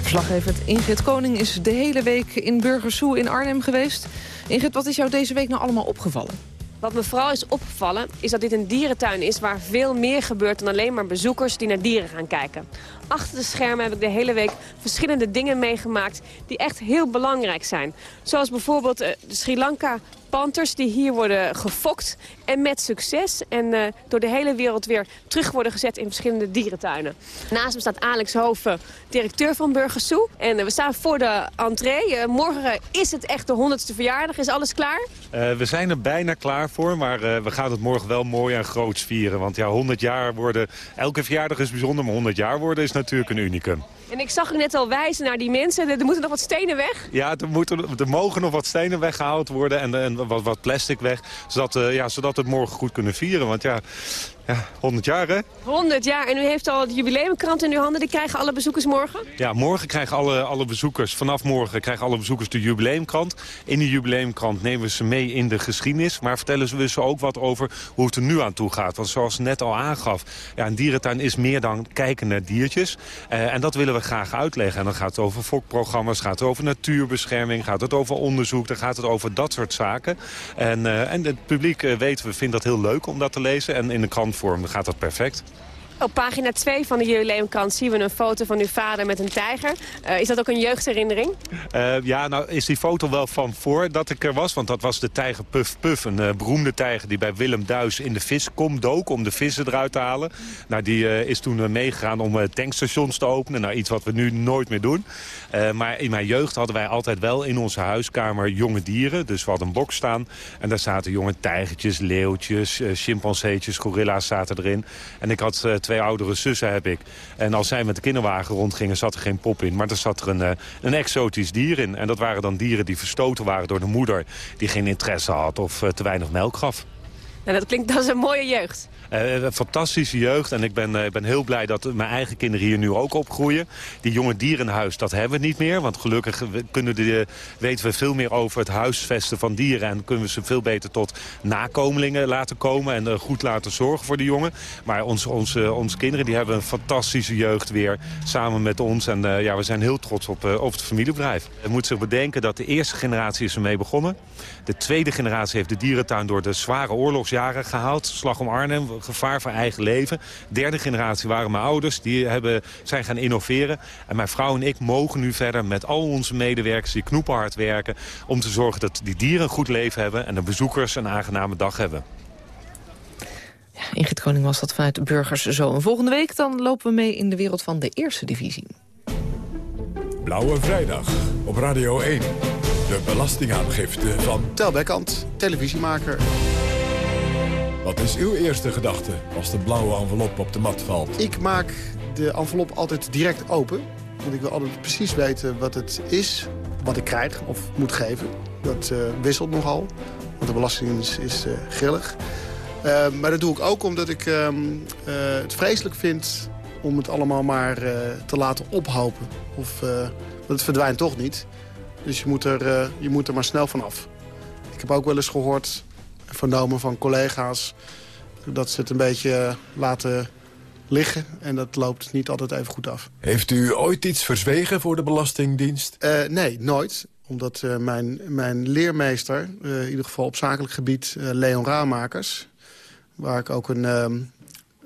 Verslaggever Ingrid Koning is de hele week in Burgersoe in Arnhem geweest. Ingrid, wat is jou deze week nou allemaal opgevallen? Wat me vooral is opgevallen, is dat dit een dierentuin is... waar veel meer gebeurt dan alleen maar bezoekers die naar dieren gaan kijken. Achter de schermen heb ik de hele week verschillende dingen meegemaakt... die echt heel belangrijk zijn. Zoals bijvoorbeeld eh, de Sri Lanka Panthers die hier worden gefokt en met succes. En eh, door de hele wereld weer terug worden gezet in verschillende dierentuinen. Naast me staat Alex Hoven, directeur van Burgersoe. En eh, we staan voor de entree. Morgen is het echt de 100ste verjaardag. Is alles klaar? We zijn er bijna klaar voor, maar we gaan het morgen wel mooi en groots vieren. Want ja, 100 jaar worden, elke verjaardag is bijzonder, maar 100 jaar worden is natuurlijk een unicum. En ik zag u net al wijzen naar die mensen. Er moeten nog wat stenen weg. Ja, er, moeten, er mogen nog wat stenen weggehaald worden en, en wat, wat plastic weg. Zodat, eh, ja, zodat we het morgen goed kunnen vieren. Want ja, ja 100 jaar hè? 100 jaar. En u heeft al de jubileumkrant in uw handen. Die krijgen alle bezoekers morgen. Ja, morgen krijgen alle, alle bezoekers, vanaf morgen krijgen alle bezoekers de jubileumkrant. In die jubileumkrant nemen we ze mee in de geschiedenis. Maar vertellen we ze ook wat over hoe het er nu aan toe gaat. Want zoals net al aangaf, ja, een dierentuin is meer dan kijken naar diertjes. Eh, en dat willen we graag uitleggen. En dan gaat het over fokprogramma's, gaat het over natuurbescherming, gaat het over onderzoek, dan gaat het over dat soort zaken. En, eh, en het publiek, eh, weten we, vindt dat heel leuk om dat te lezen. En in de krantvorm dan gaat dat perfect. Op pagina 2 van de jubileumkrant zien we een foto van uw vader met een tijger. Uh, is dat ook een jeugdherinnering? Uh, ja, nou is die foto wel van voordat ik er was. Want dat was de tijger Puff Puff. Een uh, beroemde tijger die bij Willem Duis in de viskom dook... om de vissen eruit te halen. Nou, die is toen meegegaan om tankstations te openen. Nou, iets wat we nu nooit meer doen. maar in mijn jeugd hadden wij altijd wel in onze huiskamer jonge dieren. Dus we hadden een bok staan. En daar zaten jonge tijgertjes, leeuwtjes, chimpanseetjes, gorilla's zaten erin. En ik had twee oudere zussen heb ik. En als zij met de kinderwagen rondgingen, zat er geen pop in. Maar er zat er een, eh, een exotisch dier in. En dat waren dan dieren die verstoten waren door de moeder... die geen interesse had of eh, te weinig melk gaf. Nou, dat klinkt als een mooie jeugd. Uh, fantastische jeugd en ik ben, uh, ben heel blij dat mijn eigen kinderen hier nu ook opgroeien. Die jonge dierenhuis, dat hebben we niet meer. Want gelukkig kunnen weten we veel meer over het huisvesten van dieren. En kunnen we ze veel beter tot nakomelingen laten komen. En uh, goed laten zorgen voor de jongen. Maar onze kinderen die hebben een fantastische jeugd weer samen met ons. En ja, we zijn heel trots op, op het familiebedrijf. Je moet zich bedenken dat de eerste generatie is ermee begonnen. De tweede generatie heeft de dierentuin door de zware oorlogsjaren gehaald. Slag om Arnhem, gevaar voor eigen leven. Derde generatie waren mijn ouders. Die hebben, zijn gaan innoveren. En mijn vrouw en ik mogen nu verder met al onze medewerkers die knoepenhard werken... om te zorgen dat die dieren een goed leven hebben... en de bezoekers een aangename dag hebben. Ja, Ingrid Koning was dat vanuit de Burgers zo. En volgende week dan lopen we mee in de wereld van de eerste divisie. Blauwe Vrijdag op Radio 1. De belastingaangifte van... Telbekant, televisiemaker. Wat is uw eerste gedachte als de blauwe envelop op de mat valt? Ik maak de envelop altijd direct open. Want ik wil altijd precies weten wat het is, wat ik krijg of moet geven. Dat uh, wisselt nogal, want de belasting is, uh, grillig. Uh, maar dat doe ik ook omdat ik ehm, het vreselijk vind om het allemaal maar te laten ophopen. Of, want het verdwijnt toch niet. Dus je moet, er, je moet er maar snel van af. Ik heb ook wel eens gehoord vernomen van collega's... dat ze het een beetje laten liggen. En dat loopt niet altijd even goed af. Heeft u ooit iets verzwegen voor de Belastingdienst? Uh, nee, nooit. Omdat uh, mijn, mijn leermeester, uh, in ieder geval op zakelijk gebied, Leon Raamakers... waar ik ook een, een,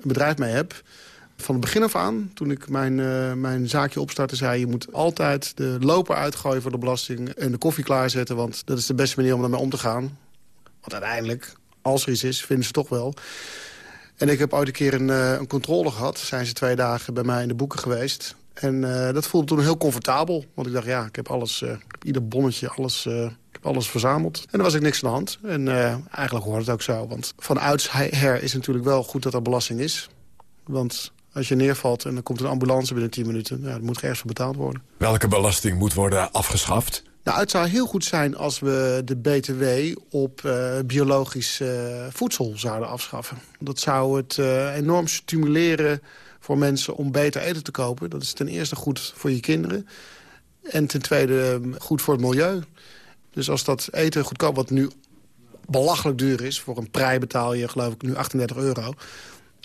bedrijf mee heb... Van het begin af aan, toen ik mijn, mijn zaakje opstartte, zei... je moet altijd de loper uitgooien voor de belasting en de koffie klaarzetten... want dat is de beste manier om ermee om te gaan. Want uiteindelijk, als er iets is, vinden ze toch wel. En ik heb ooit een keer een, uh, een controle gehad. Zijn ze twee dagen bij mij in de boeken geweest. En uh, dat voelde toen heel comfortabel. Want ik dacht, ja, ik heb alles, ik heb ieder bonnetje, alles, ik heb alles verzameld. En er was ik niks aan de hand. En eigenlijk hoort het ook zo. Want van oudsher is natuurlijk wel goed dat er belasting is. Want als je neervalt en er komt een ambulance binnen 10 minuten... Ja, dan moet er ergens voor betaald worden. Welke belasting moet worden afgeschaft? Nou, het zou heel goed zijn als we de BTW op uh, biologisch uh, voedsel zouden afschaffen. Dat zou het uh, enorm stimuleren voor mensen om beter eten te kopen. Dat is ten eerste goed voor je kinderen. En ten tweede goed voor het milieu. Dus als dat eten goedkoop, wat nu belachelijk duur is... voor een prei betaal je geloof ik nu 38 euro...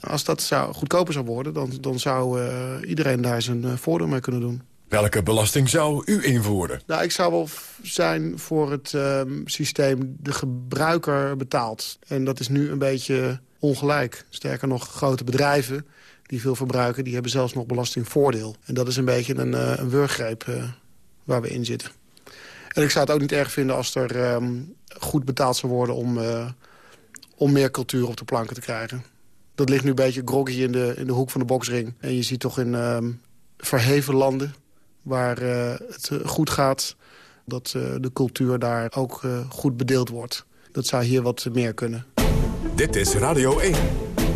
Als dat zou, goedkoper zou worden, dan, dan zou iedereen daar zijn voordeel mee kunnen doen. Welke belasting zou u invoeren? Nou, ik zou wel zijn voor het um, systeem de gebruiker betaalt. En dat is nu een beetje ongelijk. Sterker nog, grote bedrijven die veel verbruiken... die hebben zelfs nog belastingvoordeel. En dat is een beetje een, uh, een wurggreep uh, waar we in zitten. En ik zou het ook niet erg vinden als er um, goed betaald zou worden... Om, uh, om meer cultuur op de planken te krijgen. Dat ligt nu een beetje groggy in de, in de hoek van de boksring. En je ziet toch in um, verheven landen waar uh, het eh, goed gaat... dat uh, de cultuur daar ook uh, goed bedeeld wordt. Dat zou hier wat meer kunnen. Dit is Radio 1.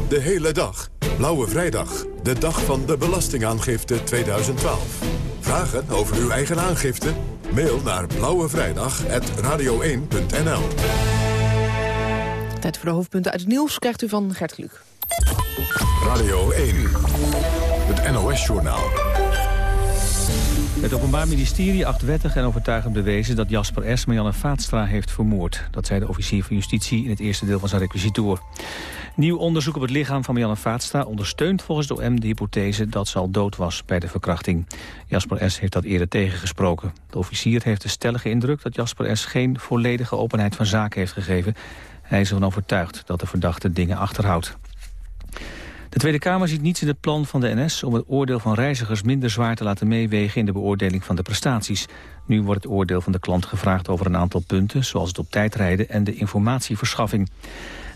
De hele dag. Blauwe Vrijdag. De dag van de Belastingaangifte 2012. Vragen over uw eigen aangifte? Mail naar blauwevrijdag.radio1.nl Tijd voor de hoofdpunten uit het nieuws krijgt u van Gert Kluk. Radio 1. Het NOS-journaal. Het Openbaar Ministerie acht wettig en overtuigend bewezen... dat Jasper S. Marianne Vaatstra heeft vermoord. Dat zei de officier van justitie in het eerste deel van zijn requisitoor. Nieuw onderzoek op het lichaam van Marianne Vaatstra... ondersteunt volgens de OM de hypothese dat ze al dood was bij de verkrachting. Jasper S. heeft dat eerder tegengesproken. De officier heeft de stellige indruk dat Jasper S. geen volledige openheid van zaken heeft gegeven. Hij is ervan overtuigd dat de verdachte dingen achterhoudt. De Tweede Kamer ziet niets in het plan van de NS om het oordeel van reizigers minder zwaar te laten meewegen in de beoordeling van de prestaties. Nu wordt het oordeel van de klant gevraagd over een aantal punten, zoals het op tijd rijden en de informatieverschaffing.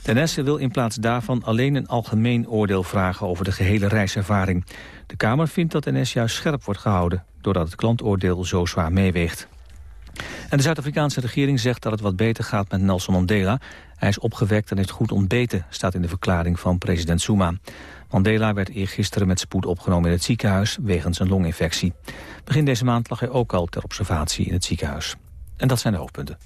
De NS wil in plaats daarvan alleen een algemeen oordeel vragen over de gehele reiservaring. De Kamer vindt dat NS juist scherp wordt gehouden, doordat het klantoordeel zo zwaar meeweegt. En de Zuid-Afrikaanse regering zegt dat het wat beter gaat met Nelson Mandela. Hij is opgewekt en heeft goed ontbeten, staat in de verklaring van president Zuma. Mandela werd eergisteren met spoed opgenomen in het ziekenhuis wegens een longinfectie. Begin deze maand lag hij ook al ter observatie in het ziekenhuis. En dat zijn de hoofdpunten.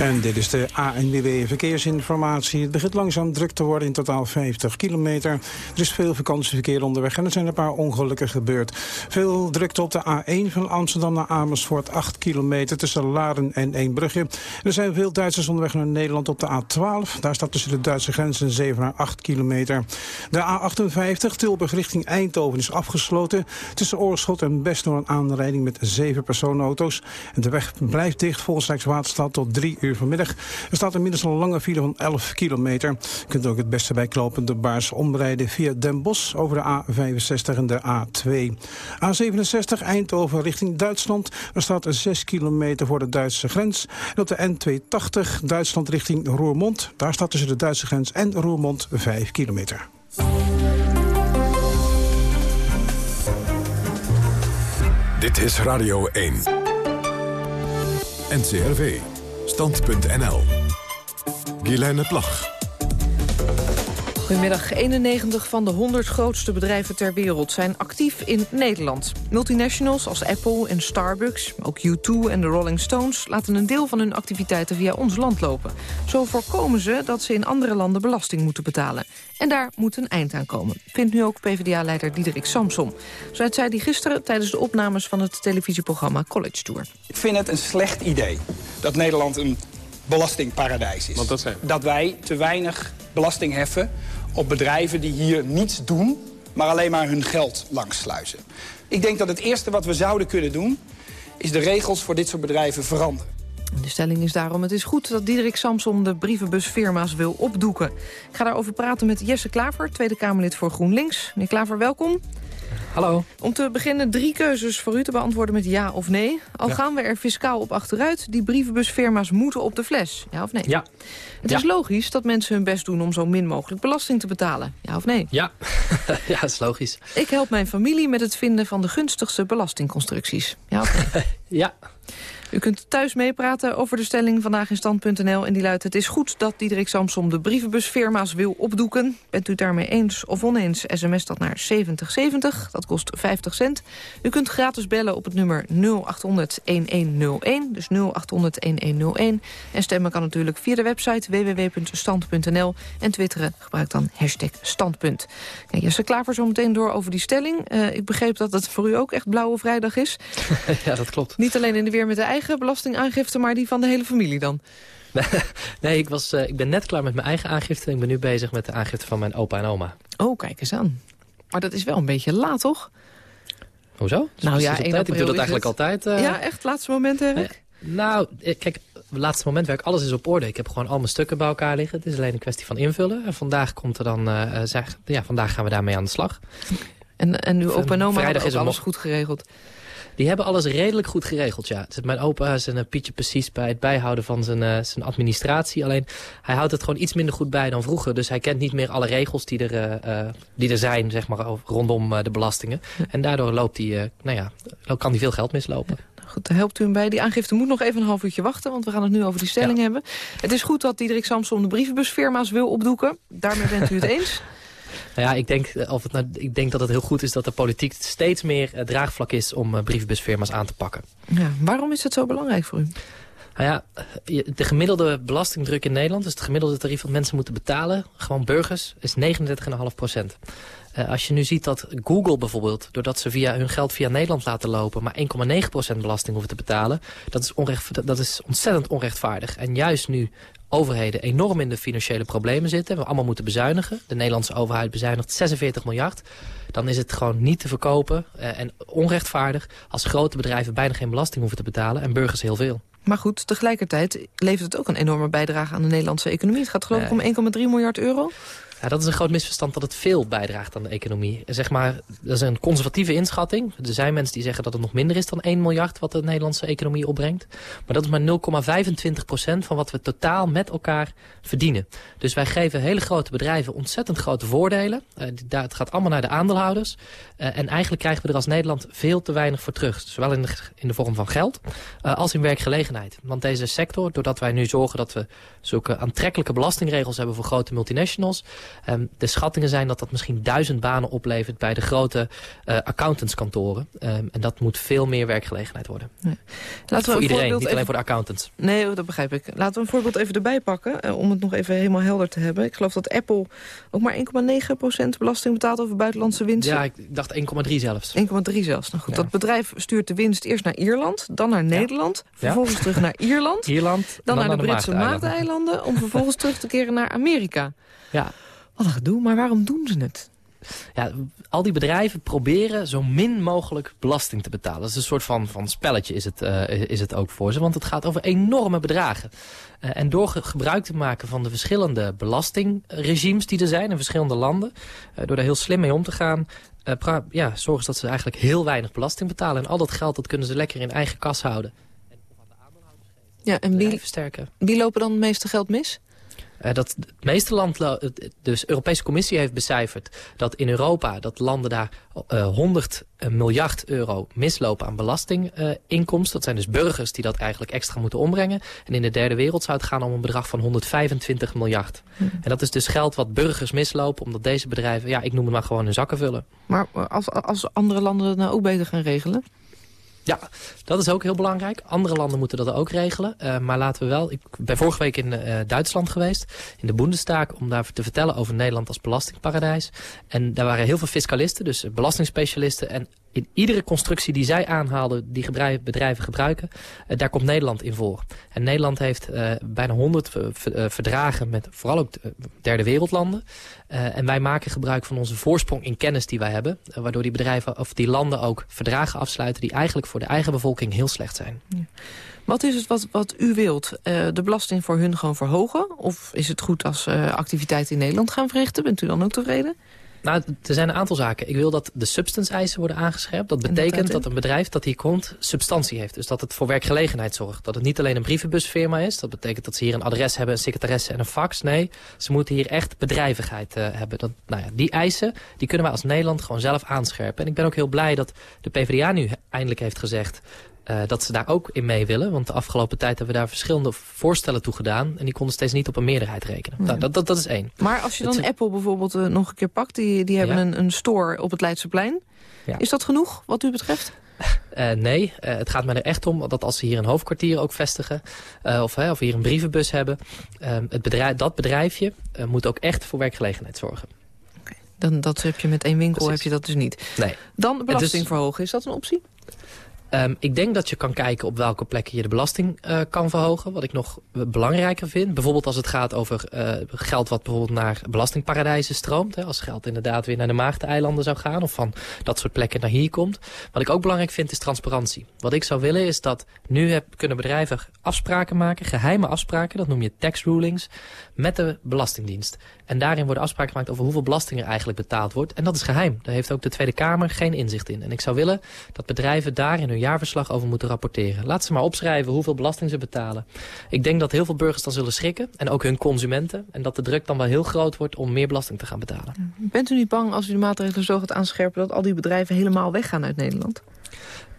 En dit is de ANWB Verkeersinformatie. Het begint langzaam druk te worden, in totaal 50 kilometer. Er is veel vakantieverkeer onderweg en er zijn een paar ongelukken gebeurd. Veel drukte op de A1 van Amsterdam naar Amersfoort, 8 kilometer tussen Laren en Eembrugge. Er zijn veel Duitsers onderweg naar Nederland op de A12. Daar staat tussen de Duitse grenzen 7 naar 8 kilometer. De A58 Tilburg richting Eindhoven is afgesloten. Tussen Oorschot en Best door een aanrijding met zeven personenauto's. En de weg blijft dicht volgens Rijkswaterstaat tot 3 uur vanmiddag. Er staat inmiddels een lange file van 11 kilometer. Je kunt ook het beste bij de Baars omrijden via Den Bosch over de A65 en de A2. A67 Eindhoven richting Duitsland. Er staat 6 kilometer voor de Duitse grens. En op de N280 Duitsland richting Roermond. Daar staat tussen de Duitse grens en Roermond 5 kilometer. Dit is Radio 1. NCRV. Stand.nl. Guilaine Plag. Goedemiddag. 91 van de 100 grootste bedrijven ter wereld zijn actief in Nederland. Multinationals als Apple en Starbucks, ook U2 en de Rolling Stones... laten een deel van hun activiteiten via ons land lopen. Zo voorkomen ze dat ze in andere landen belasting moeten betalen. En daar moet een eind aan komen, vindt nu ook PvdA-leider Diederik Samsom. Zo zei hij gisteren tijdens de opnames van het televisieprogramma College Tour. Ik vind het een slecht idee dat Nederland een belastingparadijs is. Want dat zijn Dat wij te weinig belasting heffen op bedrijven die hier niets doen... maar alleen maar hun geld langsluizen. Ik denk dat het eerste wat we zouden kunnen doen... is de regels voor dit soort bedrijven veranderen. De stelling is daarom, het is goed dat Diederik Samsom de brievenbusfirma's wil opdoeken. Ik ga daarover praten met Jesse Klaver, Tweede Kamerlid voor GroenLinks. Meneer Klaver, welkom. Hallo. Om te beginnen drie keuzes voor u te beantwoorden met ja of nee. Al gaan we er fiscaal op achteruit, die brievenbusfirma's moeten op de fles. Ja of nee? Ja. Het is logisch dat mensen hun best doen om zo min mogelijk belasting te betalen. Ja of nee? Ja, ja dat is logisch. Ik help mijn familie met het vinden van de gunstigste belastingconstructies. Ja of nee? ja. U kunt thuis meepraten over de stelling vandaag in stand.nl. En die luidt, het is goed dat Diederik Samsom de brievenbusfirma's wil opdoeken. Bent u daarmee eens of oneens, sms dat naar 7070. Dat kost 50 cent. U kunt gratis bellen op het nummer 0800-1101. Dus 0800-1101. En stemmen kan natuurlijk via de website www.stand.nl. En twitteren gebruik dan hashtag standpunt. Ja, Jesse Klaver zo meteen door over die stelling. Uh, ik begreep dat het voor u ook echt blauwe vrijdag is. ja, dat klopt. Niet alleen in de weer met de eigen belastingaangifte, maar die van de hele familie dan? nee, ik, was, uh, ik ben net klaar met mijn eigen aangifte. Ik ben nu bezig met de aangifte van mijn opa en oma. Oh, kijk eens aan. Maar dat is wel een beetje laat, toch? Hoezo? Nou ja, ik doe dat eigenlijk altijd. Uh... Ja, echt? Laatste moment, Erik? nou, kijk, laatste moment werk, alles is op orde. Ik heb gewoon al mijn stukken bij elkaar liggen. Het is alleen een kwestie van invullen. En vandaag komt er dan, zeg, ja, vandaag gaan we daarmee aan de slag. En, en uw opa en oma is alles goed geregeld? Die hebben alles redelijk goed geregeld, ja. Mijn opa is een uh, Pietje precies bij het bijhouden van zijn, uh, zijn administratie. Alleen, hij houdt het gewoon iets minder goed bij dan vroeger. Dus hij kent niet meer alle regels die er, uh, die er zijn, zeg maar, rondom de belastingen. En daardoor loopt hij, nou ja, kan hij veel geld mislopen. Nou goed, daar helpt u hem bij. Die aangifte moet nog even een half uurtje wachten, want we gaan het nu over die stelling ja. hebben. Het is goed dat Diederik Samson de brievenbusfirma's wil opdoeken. Daarmee bent u het eens. Nou ja, ik denk, of het nou, ik denk dat het heel goed is dat de politiek steeds meer uh, draagvlak is om uh, brievenbusfirma's aan te pakken. Ja, waarom is het zo belangrijk voor u? Nou ja, de gemiddelde belastingdruk in Nederland, dus het gemiddelde tarief wat mensen moeten betalen, gewoon burgers, is 39,5 procent. Uh, als je nu ziet dat Google bijvoorbeeld, doordat ze via hun geld via Nederland laten lopen, maar 1,9% belasting hoeven te betalen, dat is, onrecht, dat is ontzettend onrechtvaardig. En juist nu overheden enorm in de financiële problemen zitten. We allemaal moeten bezuinigen. De Nederlandse overheid bezuinigt 46 miljard. Dan is het gewoon niet te verkopen uh, en onrechtvaardig... als grote bedrijven bijna geen belasting hoeven te betalen... en burgers heel veel. Maar goed, tegelijkertijd levert het ook een enorme bijdrage aan de Nederlandse economie. Het gaat geloof ik om 1,3 miljard euro. Ja, dat is een groot misverstand dat het veel bijdraagt aan de economie. Zeg maar, dat is een conservatieve inschatting. Er zijn mensen die zeggen dat het nog minder is dan 1 miljard... wat de Nederlandse economie opbrengt. Maar dat is maar 0,25 procent van wat we totaal met elkaar verdienen. Dus wij geven hele grote bedrijven ontzettend grote voordelen. Uh, het gaat allemaal naar de aandeelhouders. Uh, en eigenlijk krijgen we er als Nederland veel te weinig voor terug. Zowel in de, in de vorm van geld uh, als in werkgelegenheid. Want deze sector, doordat wij nu zorgen dat we zulke aantrekkelijke belastingregels hebben voor grote multinationals... Um, de schattingen zijn dat dat misschien duizend banen oplevert bij de grote uh, accountantskantoren. Um, en dat moet veel meer werkgelegenheid worden. Ja. Laten we voor iedereen, niet even... alleen voor de accountants. Nee, dat begrijp ik. Laten we een voorbeeld even erbij pakken, uh, om het nog even helemaal helder te hebben. Ik geloof dat Apple ook maar 1,9% belasting betaalt over buitenlandse winsten. Ja, ik dacht 1,3 zelfs. 1,3 zelfs. Nou goed, ja. dat bedrijf stuurt de winst eerst naar Ierland, dan naar Nederland, ja. vervolgens terug naar Ierland, Ierland dan, dan naar de Britse Maagdeilanden, om vervolgens terug te keren naar Amerika. Ja. Wat een gedoe, maar waarom doen ze het? Ja, al die bedrijven proberen zo min mogelijk belasting te betalen. Dat is een soort van, van spelletje is het, uh, is het ook voor ze. Want het gaat over enorme bedragen. Uh, en door gebruik te maken van de verschillende belastingregimes die er zijn in verschillende landen. Uh, door daar heel slim mee om te gaan. ja, zorgen ze dat ze eigenlijk heel weinig belasting betalen. En al dat geld dat kunnen ze lekker in eigen kas houden. Ja, en wie, versterken. wie lopen dan het meeste geld mis? Uh, dat het meeste land, dus de Europese Commissie heeft becijferd dat in Europa, dat landen daar uh, 100 miljard euro mislopen aan belastinginkomsten. Dat zijn dus burgers die dat eigenlijk extra moeten ombrengen. En in de derde wereld zou het gaan om een bedrag van 125 miljard. Hm. En dat is dus geld wat burgers mislopen, omdat deze bedrijven, ja, ik noem het maar gewoon hun zakken vullen. Maar als, als andere landen dat nou ook beter gaan regelen? Ja, dat is ook heel belangrijk. Andere landen moeten dat ook regelen. Uh, maar laten we wel... Ik ben vorige week in uh, Duitsland geweest, in de Bundestag... om daar te vertellen over Nederland als belastingparadijs. En daar waren heel veel fiscalisten, dus belastingspecialisten... en in iedere constructie die zij aanhaalden, die bedrijven gebruiken, uh, daar komt Nederland in voor. En Nederland heeft uh, bijna 100 verdragen met vooral ook derde wereldlanden. En wij maken gebruik van onze voorsprong in kennis die wij hebben, waardoor die bedrijven of die landen ook verdragen afsluiten die eigenlijk voor de eigen bevolking heel slecht zijn. Wat is het wat, wat u wilt? de belasting voor hun gewoon verhogen? Of is het goed als activiteiten in Nederland gaan verrichten? Bent u dan ook tevreden? Nou, er zijn een aantal zaken. Ik wil dat de substance-eisen worden aangescherpt. Dat betekent dat, dat een bedrijf dat hier komt substantie heeft. Dus dat het voor werkgelegenheid zorgt. Dat het niet alleen een brievenbusfirma is. Dat betekent dat ze hier een adres hebben, een secretaresse en een fax. Nee, ze moeten hier echt bedrijvigheid uh, hebben. Dat, nou ja, die eisen die kunnen wij als Nederland gewoon zelf aanscherpen. En ik ben ook heel blij dat de PvdA nu eindelijk heeft gezegd... Uh, dat ze daar ook in mee willen. Want de afgelopen tijd hebben we daar verschillende voorstellen toe gedaan. En die konden steeds niet op een meerderheid rekenen. Nou, dat, dat, dat is één. Maar als je dan het, Apple bijvoorbeeld uh, nog een keer pakt. Die, die hebben ja. een, een store op het Leidseplein. Ja. Is dat genoeg wat u betreft? Uh, nee, uh, het gaat me er echt om dat als ze hier een hoofdkwartier ook vestigen... Uh, of, of hier een brievenbus hebben... het bedrijf, dat bedrijfje moet ook echt voor werkgelegenheid zorgen. Okay. Dan dat heb je met één winkel Precies. heb je dat dus niet. Nee. Dan belasting verhogen, is dat een optie? Um, ik denk dat je kan kijken op welke plekken je de belasting uh, kan verhogen. Wat ik nog belangrijker vind. Bijvoorbeeld als het gaat over uh, geld wat bijvoorbeeld naar belastingparadijzen stroomt. Hè, als geld inderdaad weer naar de Maagdeneilanden zou gaan. Of van dat soort plekken naar hier komt. Wat ik ook belangrijk vind is transparantie. Wat ik zou willen is dat nu heb, kunnen bedrijven afspraken maken. Geheime afspraken, dat noem je tax rulings. Met de Belastingdienst. En daarin worden afspraken gemaakt over hoeveel belasting er eigenlijk betaald wordt. En dat is geheim. Daar heeft ook de Tweede Kamer geen inzicht in. En ik zou willen dat bedrijven daar in hun jaarverslag over moeten rapporteren. Laat ze maar opschrijven hoeveel belasting ze betalen. Ik denk dat heel veel burgers dan zullen schrikken. En ook hun consumenten. En dat de druk dan wel heel groot wordt om meer belasting te gaan betalen. Bent u niet bang als u de maatregelen zo gaat aanscherpen... dat al die bedrijven helemaal weggaan uit Nederland?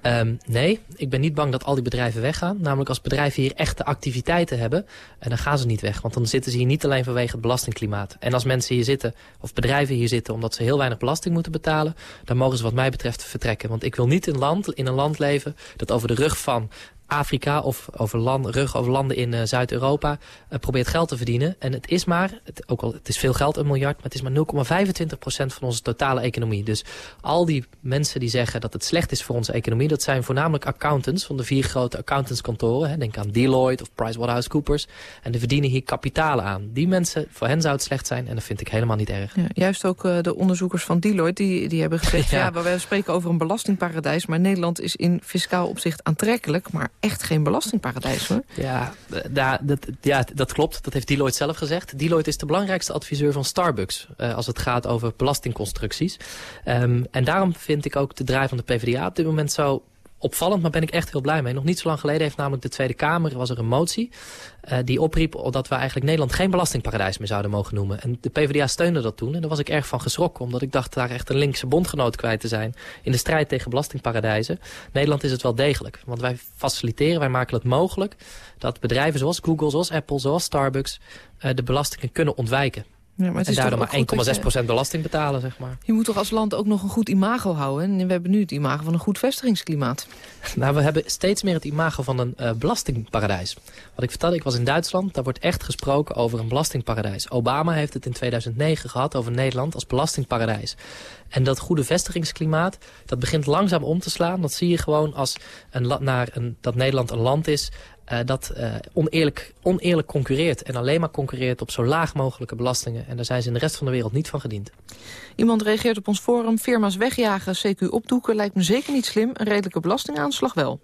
Um, nee, ik ben niet bang dat al die bedrijven weggaan. Namelijk als bedrijven hier echte activiteiten hebben, en dan gaan ze niet weg. Want dan zitten ze hier niet alleen vanwege het belastingklimaat. En als mensen hier zitten, of bedrijven hier zitten, omdat ze heel weinig belasting moeten betalen, dan mogen ze wat mij betreft vertrekken. Want ik wil niet in, land, in een land leven dat over de rug van Afrika of over land, rug over landen in uh, Zuid-Europa uh, probeert geld te verdienen. En het is maar, het, ook al het is veel geld, een miljard, maar het is maar 0,25% van onze totale economie. Dus al die mensen die zeggen dat het slecht is voor onze economie, dat zijn voornamelijk accountants van de vier grote accountantskantoren. Hè. Denk aan Deloitte of PricewaterhouseCoopers. En die verdienen hier kapitalen aan. Die mensen, voor hen zou het slecht zijn en dat vind ik helemaal niet erg. Ja, juist ook uh, de onderzoekers van Deloitte, die, die hebben gezegd, ja. ja, we spreken over een belastingparadijs, maar Nederland is in fiscaal opzicht aantrekkelijk, maar echt geen belastingparadijs, hoor. Ja, da, dat, ja, dat klopt. Dat heeft Deloitte zelf gezegd. Deloitte is de belangrijkste adviseur van Starbucks... Uh, als het gaat over belastingconstructies. Um, en daarom vind ik ook de draai van de PvdA op dit moment zo opvallend, maar ben ik echt heel blij mee. Nog niet zo lang geleden heeft namelijk de Tweede Kamer... was er een motie uh, die opriep dat we eigenlijk Nederland geen belastingparadijs meer zouden mogen noemen. En de PvdA steunde dat toen en daar was ik erg van geschrokken. Omdat ik dacht daar echt een linkse bondgenoot kwijt te zijn... in de strijd tegen belastingparadijzen. Nederland is het wel degelijk. Want wij faciliteren, wij maken het mogelijk... dat bedrijven zoals Google, zoals Apple, zoals Starbucks... Uh, de belastingen kunnen ontwijken. Ja, maar en daardoor maar 1,6% je... belasting betalen, zeg maar. Je moet toch als land ook nog een goed imago houden? En we hebben nu het imago van een goed vestigingsklimaat. Nou, we hebben steeds meer het imago van een uh, belastingparadijs. Wat ik vertelde, ik was in Duitsland. Daar wordt echt gesproken over een belastingparadijs. Obama heeft het in 2009 gehad over Nederland als belastingparadijs. En dat goede vestigingsklimaat, dat begint langzaam om te slaan. Dat zie je gewoon als een, naar een, dat Nederland een land is uh, dat uh, oneerlijk, oneerlijk concurreert. En alleen maar concurreert op zo laag mogelijke belastingen. En daar zijn ze in de rest van de wereld niet van gediend. Iemand reageert op ons forum. Firma's wegjagen, CQ opdoeken lijkt me zeker niet slim. Een redelijke belastingaanslag wel.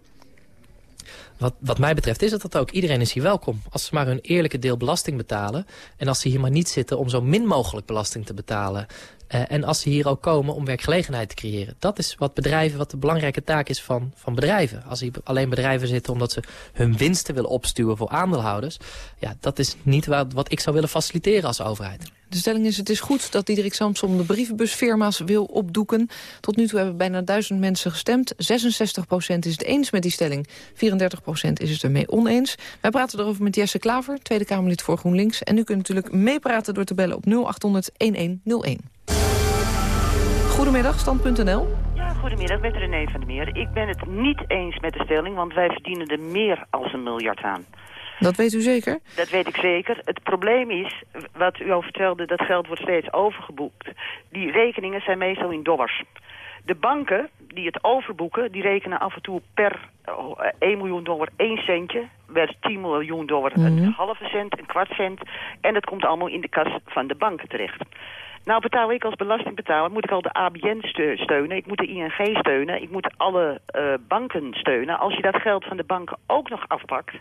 Wat, wat mij betreft is het dat ook. Iedereen is hier welkom. Als ze maar hun eerlijke deel belasting betalen. En als ze hier maar niet zitten om zo min mogelijk belasting te betalen. Uh, en als ze hier ook komen om werkgelegenheid te creëren. Dat is wat bedrijven, wat de belangrijke taak is van, van bedrijven. Als hier alleen bedrijven zitten omdat ze hun winsten willen opstuwen voor aandeelhouders. Ja, dat is niet wat, wat ik zou willen faciliteren als overheid. De stelling is, het is goed dat Diederik Samsom de brievenbusfirma's wil opdoeken. Tot nu toe hebben bijna duizend mensen gestemd. 66% is het eens met die stelling. 34 is het ermee oneens. Wij praten erover met Jesse Klaver, Tweede Kamerlid voor GroenLinks. En u kunt natuurlijk meepraten door te bellen op 0800 1101. Goedemiddag, stand.nl. Ja, goedemiddag, met René van der Meer. Ik ben het niet eens met de stelling, want wij verdienen er meer als een miljard aan. Dat weet u zeker? Dat weet ik zeker. Het probleem is, wat u al vertelde, dat geld wordt steeds overgeboekt. Die rekeningen zijn meestal in dollars. De banken die het overboeken, die rekenen af en toe per 1 miljoen dollar 1 centje. Per 10 miljoen dollar een mhm. halve cent, een kwart cent. En dat komt allemaal in de kas van de banken terecht. Nou betaal ik als belastingbetaler, moet ik al de ABN steunen, ik moet de ING steunen, ik moet alle uh, banken steunen. Als je dat geld van de banken ook nog afpakt,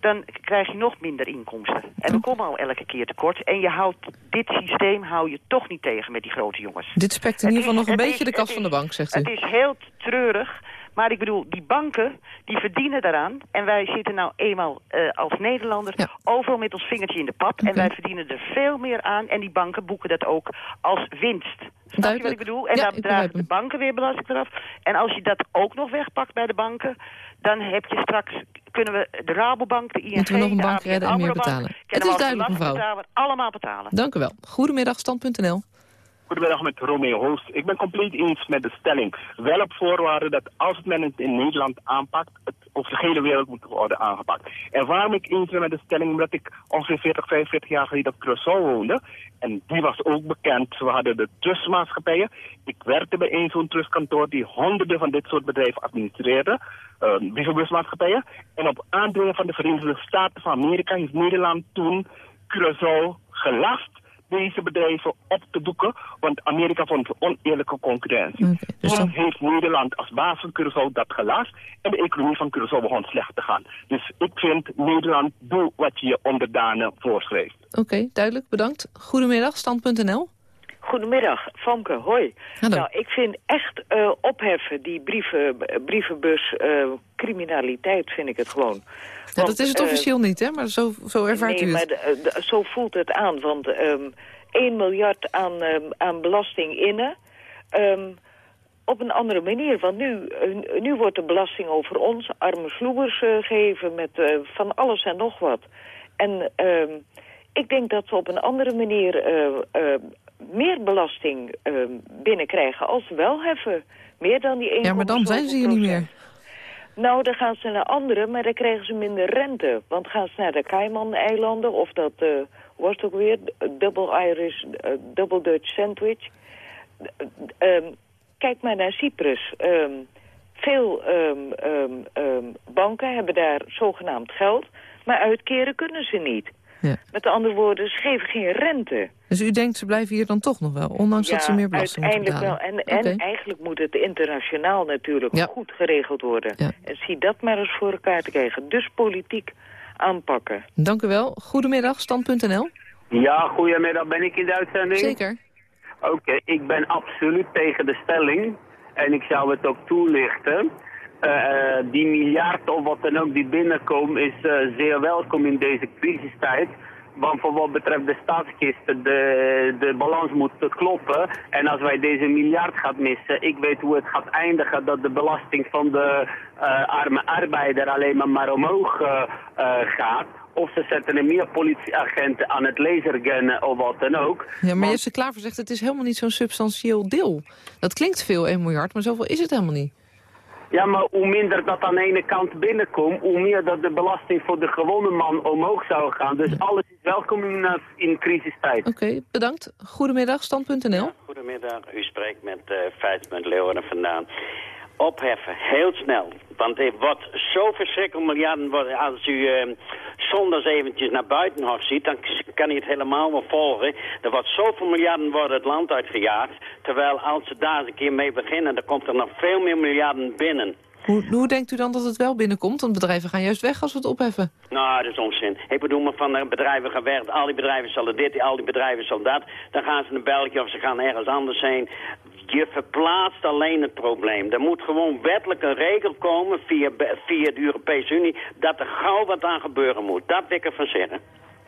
dan krijg je nog minder inkomsten. En we komen al elke keer tekort. En je houdt dit systeem hou je toch niet tegen met die grote jongens. Dit spekt in ieder geval nog een beetje de kast van de bank, zegt u. Het is heel treurig maar ik bedoel, die banken, die verdienen daaraan. En wij zitten nou eenmaal uh, als Nederlanders overal met ons vingertje in de pap. En wij verdienen er veel meer aan. En die banken boeken dat ook als winst. Snap je wat ik bedoel? En daar dragen de banken weer belasting eraf. En als je dat ook nog wegpakt bij de banken... dan heb je straks, kunnen we de Rabobank, de ING... Moeten we nog een bank redden en meer betalen. Het is duidelijk, mevrouw. Allemaal betalen. Dank u wel. Goedemiddag, stand.nl. Goedemiddag met Romeo Hoost. Ik ben compleet eens met de stelling. Wel op voorwaarde dat als men het in Nederland aanpakt, het over de hele wereld moet worden aangepakt. En waarom ik eens ben met de stelling, omdat ik ongeveer 40, 45 jaar geleden op Curaçao woonde. En die was ook bekend. We hadden de trustmaatschappijen. Ik werkte bij een zo'n trustkantoor die honderden van dit soort bedrijven administreerde. Uh, brievenbusmaatschappijen. En op aandringen van de Verenigde Staten van Amerika heeft Nederland toen Curaçao gelast deze bedrijven op te doeken, want Amerika vond oneerlijke concurrentie. Okay, dus Toen heeft Nederland als baas van Curaçao dat gelast en de economie van Curaçao begon slecht te gaan. Dus ik vind Nederland, doe wat je je onderdanen voorschrijft. Oké, duidelijk, bedankt. Goedemiddag, stand.nl. Goedemiddag, Famke, hoi. Hallo. Nou, ik vind echt uh, opheffen, die brieven, brievenbus, uh, criminaliteit vind ik het gewoon. Ja, dat is het officieel uh, niet, hè? Maar zo, zo ervaart nee, u het. maar zo voelt het aan. Want um, ehm, 1 miljard aan, um, aan belasting innen... Um, op een andere manier. Want nu, nu wordt de belasting over ons, arme sloebers, gegeven... met van alles en nog wat. En ik denk dat we op een andere manier meer belasting binnenkrijgen... als we wel heffen. Meer dan die 1 Ja, maar dan zijn ze hier niet meer. Nou, dan gaan ze naar andere, maar dan krijgen ze minder rente. Want gaan ze naar de Cayman-eilanden of dat, uh, was het ook weer, Double Irish, uh, Double Dutch Sandwich. Um, kijk maar naar Cyprus. Um, veel um, banken hebben daar zogenaamd geld, maar uitkeren kunnen ze niet. Ja. Met andere woorden, ze geven geen rente. Dus u denkt ze blijven hier dan toch nog wel, ondanks dat ze meer belasting moeten uiteindelijk betalen? wel. En, en eigenlijk moet het internationaal natuurlijk Ja. goed geregeld worden. Ja. En zie dat maar eens voor elkaar te krijgen. Dus politiek aanpakken. Dank u wel. Goedemiddag, stand.nl. Ja, goedemiddag. Ben ik in de uitzending? Zeker. Oké, ik ben absoluut tegen de stelling. En ik zou het ook toelichten. Eh, eh, die miljard of wat dan ook die binnenkomen is eh, zeer welkom in deze crisistijd. Want voor wat betreft de staatskisten, de, de balans moet kloppen. En als wij deze miljard gaan missen, ik weet hoe het gaat eindigen. Dat de belasting van de arme arbeider alleen maar, maar omhoog gaat. Of ze zetten er meer politieagenten aan het lasergunnen of wat dan ook. Ja, maar Jesse Klaver zegt het is helemaal niet zo'n substantieel deel. Dat klinkt veel, 1 miljard, maar zoveel is het helemaal niet. Ja, maar hoe minder dat aan de ene kant binnenkomt, hoe meer dat de belasting voor de gewone man omhoog zou gaan. Dus alles is welkom in, eh, in crisistijd. Oké, bedankt. Goedemiddag, stand.nl. Goedemiddag, u spreekt met uh, Feitman Leeuwen vandaan. Opheffen, heel snel. Want er wordt zo verschrikkelijk miljarden worden. Als u uh, zondags eventjes naar Buitenhof ziet, dan kan u het helemaal wel volgen. Er wordt zoveel miljarden worden het land uitgejaagd. Terwijl als ze daar eens een keer mee beginnen, dan komt er nog veel meer miljarden binnen. Hoe, hoe denkt u dan dat het wel binnenkomt? Want bedrijven gaan juist weg als we het opheffen. Nou, dat is onzin. Ik bedoel maar van de bedrijven gaan weg. Al die bedrijven zullen dit, al die bedrijven zullen dat. Dan gaan ze naar België of ze gaan ergens anders heen. Je verplaatst alleen het probleem. Er moet gewoon wettelijk een regel komen via, via de Europese Unie... dat er gauw wat aan gebeuren moet. Dat wil ik ervan zeggen.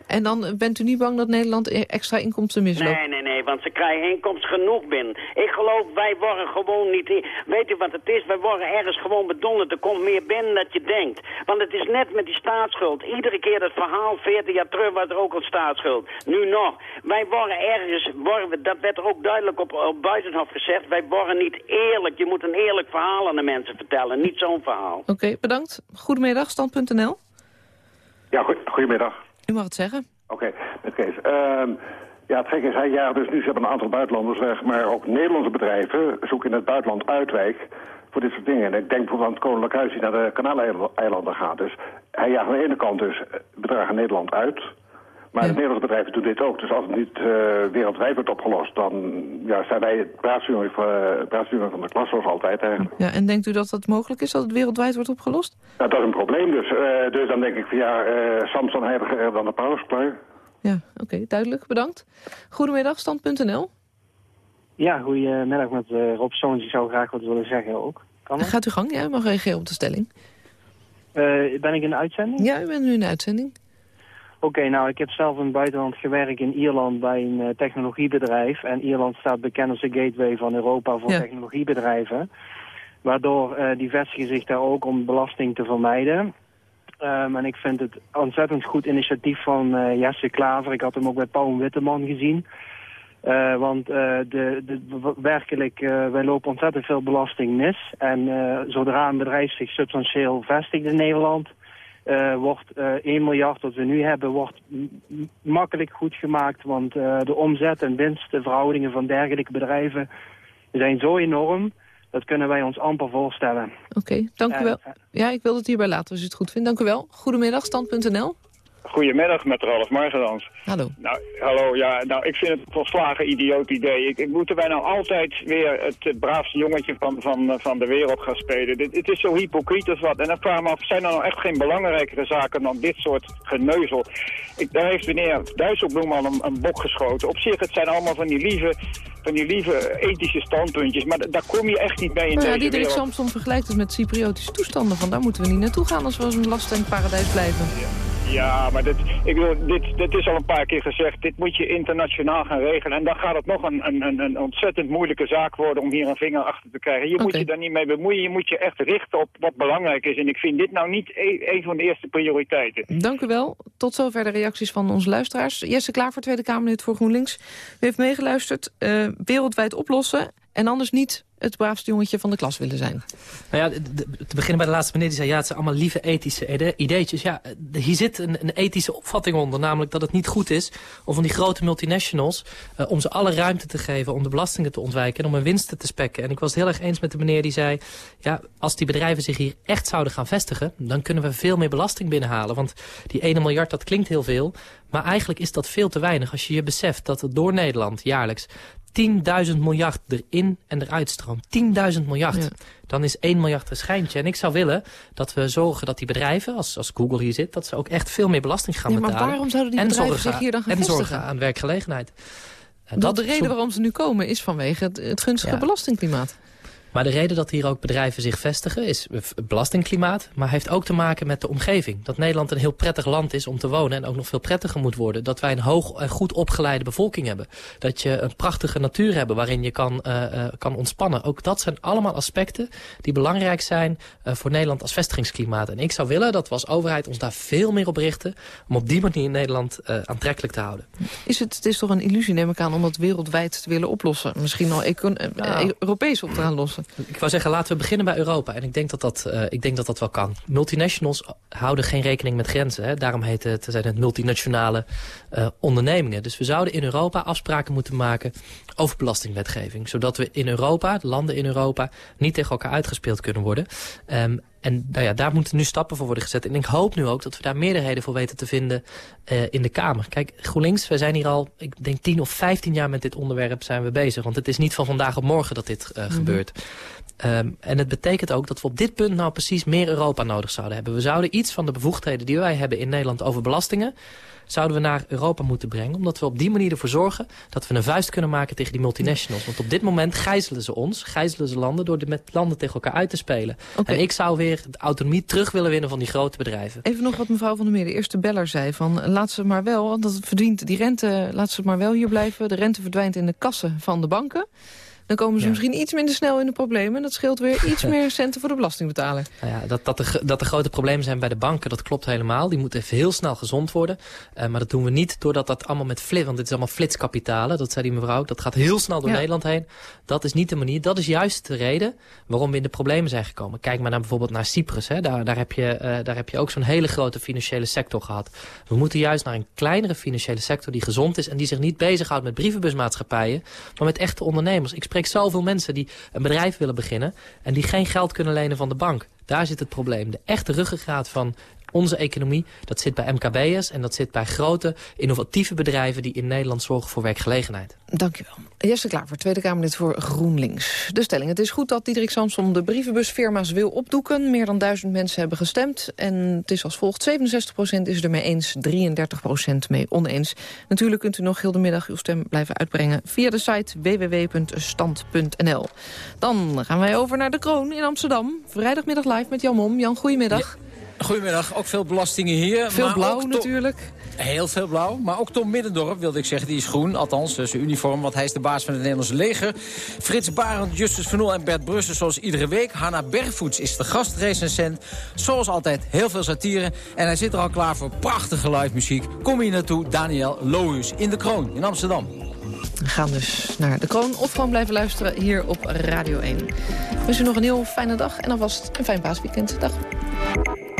En dan bent u niet bang dat Nederland e- extra inkomsten misloopt? Nee, nee, nee, want ze krijgen inkomsten genoeg binnen. Ik geloof, wij worden gewoon niet... Weet u wat het is? Wij worden ergens gewoon bedonderd. Er komt meer binnen dan je denkt. Want het is net met die staatsschuld. Iedere keer dat verhaal, 40 jaar terug, was er ook al staatsschuld. Nu nog. Wij worden ergens... Worden, we- dat werd er ook duidelijk op, op Buitenhof gezegd. Wij worden niet eerlijk. Je moet een eerlijk verhaal aan de mensen vertellen. Niet zo'n verhaal. Oké, bedankt. Goedemiddag, stand.nl. Ja, goed, goedemiddag. U mag het zeggen. Oké, met Kees. Ehm, ja, het gekke is, hij jaagt dus nu, ze hebben een aantal buitenlanders weg, maar ook Nederlandse bedrijven zoeken in het buitenland uitwijk voor dit soort dingen. En ik denk bijvoorbeeld aan het Koninklijk Huis die naar de Kanaaleilanden gaat. Dus hij jaagt aan de ene kant dus bedragen Nederland uit, maar de Nederlandse bedrijven doen dit ook. Dus als het niet eh, wereldwijd wordt opgelost, dan ja, zijn wij het braadsjongen van, braadsjongen van de klas zoals altijd eigenlijk. Ja, en denkt u dat dat mogelijk is, dat het wereldwijd wordt opgelost? Nou, dat is een probleem dus. Eh, dus dan denk ik van ja, eh, Samson heiliger dan de klaar. Ja, oké, duidelijk. Bedankt. Goedemiddag, stand.nl. Ja, goedemiddag met eh, Rob Soons. Ik zou graag wat willen zeggen ook. Kan? Gaat u gang, ja, u mag reageren op de stelling. Eh, ben ik in de uitzending? Ja, u bent nu in de uitzending. Oké, nou, ik heb zelf in het buitenland gewerkt in Ierland bij een eh, technologiebedrijf. En Ierland staat bekend als de gateway van Europa voor Ja. technologiebedrijven. Waardoor eh, die vestigen zich daar ook om belasting te vermijden. Ehm, en ik vind het ontzettend goed initiatief van eh, Jesse Klaver. Ik had hem ook bij Paul Witteman gezien. Want de, de, werkelijk, eh, wij lopen ontzettend veel belasting mis. En zodra een bedrijf zich substantieel vestigt in Nederland... eh, wordt eh 1 miljard dat we nu hebben, wordt makkelijk goed gemaakt. Want eh, de omzet en winstverhoudingen van dergelijke bedrijven zijn zo enorm... dat kunnen wij ons amper voorstellen. Oké, dank u wel. Ja, ik wil het hierbij laten als u het goed vindt. Dank u wel. Goedemiddag, stand.nl. Goedemiddag met Ralf Margendans. Hallo. Nou, hallo, ja, nou, ik vind het een volslagen idioot idee. Ik, ik moeten wij nou altijd weer het, het braafste jongetje van, van, van de wereld gaan spelen? Dit, het is zo hypocriet als wat. En dan vraag ik me af, zijn er nou echt geen belangrijkere zaken dan dit soort geneuzel? Ik, daar heeft meneer Dijsselbloem al een, een bok geschoten. Op zich, het zijn allemaal van die lieve, van die lieve ethische standpuntjes. Maar daar kom je echt niet bij in Nou ja, deze Diederik wereld. Samson vergelijkt het met Cypriotische toestanden. Van daar moeten we niet naartoe gaan als we als een belastingparadijs blijven. Ja, maar dit, ik bedoel, dit, dit is al een paar keer gezegd. Dit moet je internationaal gaan regelen. En dan gaat het nog een, een, een, een ontzettend moeilijke zaak worden om hier een vinger achter te krijgen. Je moet je daar niet mee bemoeien. Je moet je echt richten op wat belangrijk is. En ik vind dit nou niet e- een van de eerste prioriteiten. Dank u wel. Tot zover de reacties van onze luisteraars. Jesse Klaver, Tweede Kamerlid voor GroenLinks. U heeft meegeluisterd. Eh, wereldwijd oplossen en anders niet het braafste jongetje van de klas willen zijn. Nou ja, te beginnen bij de laatste meneer die zei... ja, het zijn allemaal lieve ethische ideetjes. Ja, hier zit een, een, ethische opvatting onder. Namelijk dat het niet goed is om van die grote multinationals... Uh, om ze alle ruimte te geven om de belastingen te ontwijken... en om hun winsten te spekken. En ik was het heel erg eens met de meneer die zei... ja, als die bedrijven zich hier echt zouden gaan vestigen... dan kunnen we veel meer belasting binnenhalen. Want die 1 miljard, dat klinkt heel veel... Maar eigenlijk is dat veel te weinig als je je beseft dat door Nederland jaarlijks 10.000 miljard erin en eruit stroomt. 10.000 miljard. Dan is 1 miljard een schijntje. En ik zou willen dat we zorgen dat die bedrijven, als, als Google hier zit... dat ze ook echt veel meer belasting gaan betalen. Maar waarom zouden die en bedrijven zorgen, zich hier dan gaan En zorgen aan werkgelegenheid. En dat de reden waarom ze nu komen is vanwege het, het gunstige Ja. belastingklimaat. Maar de reden dat hier ook bedrijven zich vestigen is het belastingklimaat. Maar heeft ook te maken met de omgeving. Dat Nederland een heel prettig land is om te wonen. En ook nog veel prettiger moet worden. Dat wij een hoog en goed opgeleide bevolking hebben. Dat je een prachtige natuur hebt waarin je kan, eh, eh, kan ontspannen. Ook dat zijn allemaal aspecten die belangrijk zijn eh, voor Nederland als vestigingsklimaat. En ik zou willen dat we als overheid ons daar veel meer op richten. Om op die manier Nederland aantrekkelijk te houden. Is het, het is toch een illusie, neem ik aan, om dat wereldwijd te willen oplossen. Misschien al econ- Nou. Europees op te gaan lossen. Ik wou zeggen, laten we beginnen bij Europa. En ik denk dat dat, eh, ik denk dat, dat wel kan. Multinationals houden geen rekening met grenzen. Hè. Daarom heet het, zijn het multinationale eh, ondernemingen. Dus we zouden in Europa afspraken moeten maken over belastingwetgeving. Zodat we in Europa, de landen in Europa, niet tegen elkaar uitgespeeld kunnen worden. Ehm, en nou ja, daar moeten nu stappen voor worden gezet. En ik hoop nu ook dat we daar meerderheden voor weten te vinden eh, in de Kamer. Kijk, GroenLinks, wij zijn hier al, ik denk 10 of 15 jaar met dit onderwerp zijn we bezig. Want het is niet van vandaag op morgen dat dit eh, Mhm. gebeurt. Ehm, en het betekent ook dat we op dit punt nou precies meer Europa nodig zouden hebben. We zouden iets van de bevoegdheden die wij hebben in Nederland over belastingen zouden we naar Europa moeten brengen. Omdat we op die manier ervoor zorgen dat we een vuist kunnen maken tegen die multinationals. Want op dit moment gijzelen ze ons, gijzelen ze landen... door de met landen tegen elkaar uit te spelen. En ik zou weer de autonomie terug willen winnen van die grote bedrijven. Even nog wat mevrouw Van der Meer, de eerste beller, zei. Van, laat ze maar wel, want dat verdient die rente, laat ze maar wel hier blijven. De rente verdwijnt in de kassen van de banken. Dan komen ze Ja. misschien iets minder snel in de problemen. En dat scheelt weer iets meer centen voor de belastingbetaler. Nou ja, dat, dat, er, dat er grote problemen zijn bij de banken, dat klopt helemaal. Die moeten even heel snel gezond worden. Eh, maar dat doen we niet doordat dat allemaal met flits... want dit is allemaal flitskapitalen, dat zei die mevrouw. Dat gaat heel snel door Ja. Nederland heen. Dat is niet de manier. Dat is juist de reden waarom we in de problemen zijn gekomen. Kijk maar naar bijvoorbeeld naar Cyprus. Hè. Daar, daar, heb je, eh, daar heb je ook zo'n hele grote financiële sector gehad. We moeten juist naar een kleinere financiële sector die gezond is... en die zich niet bezighoudt met brievenbusmaatschappijen... maar met echte ondernemers. Ik spreek zoveel mensen die een bedrijf willen beginnen... en die geen geld kunnen lenen van de bank. Daar zit het probleem. De echte ruggengraat van onze economie, dat zit bij MKB'ers... en dat zit bij grote, innovatieve bedrijven... die in Nederland zorgen voor werkgelegenheid. Dank u wel. Jesse Klaver, Tweede Kamerlid voor GroenLinks. De stelling, het is goed dat Diederik Samsom de brievenbusfirma's wil opdoeken. Meer dan duizend mensen hebben gestemd. En het is als volgt, 67% is het ermee eens, 33% mee oneens. Natuurlijk kunt u nog heel de middag uw stem blijven uitbrengen... via de site www.stand.nl. Dan gaan wij over naar de Kroon in Amsterdam. Vrijdagmiddag live met Jan Mom. Jan, goedemiddag. Goedemiddag, ook veel belastingen hier. Veel maar blauw natuurlijk. Heel veel blauw, maar ook Tom Middendorp wilde ik zeggen, die is groen. Althans, eh, zijn uniform, want hij is de baas van het Nederlandse leger. Frits Barend, Justus Van Oel en Bert Brussen zoals iedere week. Hanna Bergvoets is de gastrecensent. Zoals altijd, heel veel satire. En hij zit er al klaar voor prachtige live muziek. Kom hier naartoe, Daniel Lohuus in de Kroon in Amsterdam. We gaan dus naar de kroon of gewoon blijven luisteren hier op Radio 1. Ik wens u nog een heel fijne dag en alvast een fijn paasweekend. Dag.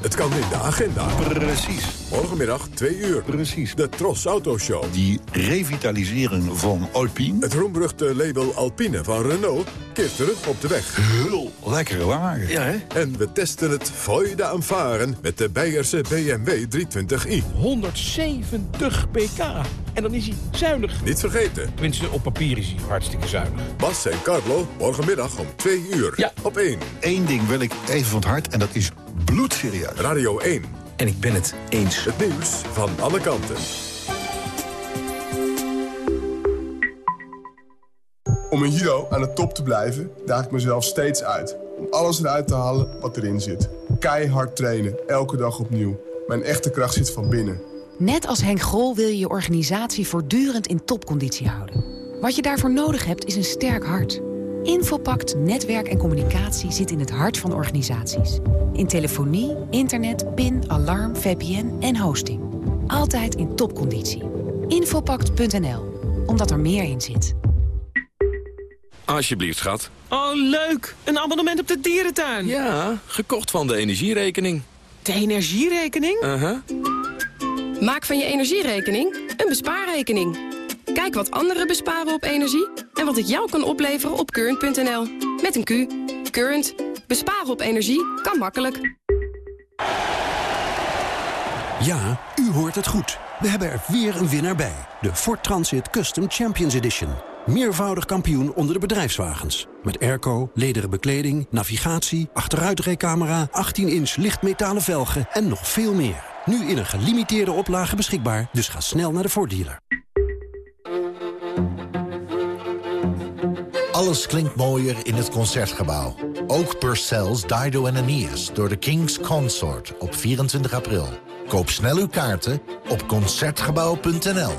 Het kan in de agenda. Precies. Morgenmiddag 2 uur. Precies. De Tros Auto Show. Die revitalisering van Alpine. Het roemruchte label Alpine van Renault keert terug op de weg. Heel lekkere wagen. Ja, hè? En we testen het Freude aan varen met de Beierse BMW 320i. 170 pk. En dan is hij zuinig. Niet vergeten. Tenminste, op papier is hij hartstikke zuinig. Bas en Carlo, morgenmiddag om 2 uur. Ja. Op 1. Eén ding wil ik even van het hart en dat is bloedserieus. Radio 1. En ik ben het eens. Het nieuws van alle kanten. Om een Hero aan de top te blijven, daag ik mezelf steeds uit. Om alles eruit te halen wat erin zit. Keihard trainen, elke dag opnieuw. Mijn echte kracht zit van binnen. Net als Henk Grol wil je je organisatie voortdurend in topconditie houden. Wat je daarvoor nodig hebt is een sterk hart. Infopact Netwerk en Communicatie zit in het hart van organisaties. In telefonie, internet, PIN, alarm, VPN en hosting. Altijd in topconditie. Infopact.nl, omdat er meer in zit. Alsjeblieft, schat. Oh, leuk! Een abonnement op de dierentuin. Ja, gekocht van de energierekening. De energierekening? Uh-huh. Maak van je energierekening een bespaarrekening. Kijk wat anderen besparen op energie en wat het jou kan opleveren op current.nl. Met een Q. Current. Besparen op energie kan makkelijk. Ja, u hoort het goed. We hebben er weer een winnaar bij. De Ford Transit Custom Champions Edition. Meervoudig kampioen onder de bedrijfswagens. Met airco, lederen bekleding, navigatie, achteruitrijcamera... 18-inch lichtmetalen velgen en nog veel meer. Nu in een gelimiteerde oplage beschikbaar, dus ga snel naar de Ford dealer. Alles klinkt mooier in het Concertgebouw. Ook Purcell's Dido en Aeneas door de King's Consort op 24 april. Koop snel uw kaarten op Concertgebouw.nl.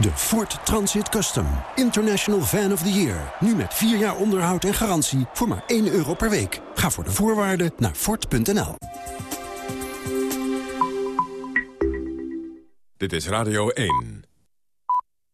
De Ford Transit Custom. International Van of the Year. Nu met 4 jaar onderhoud en garantie voor maar 1 euro per week. Ga voor de voorwaarden naar Ford.nl. Dit is Radio 1.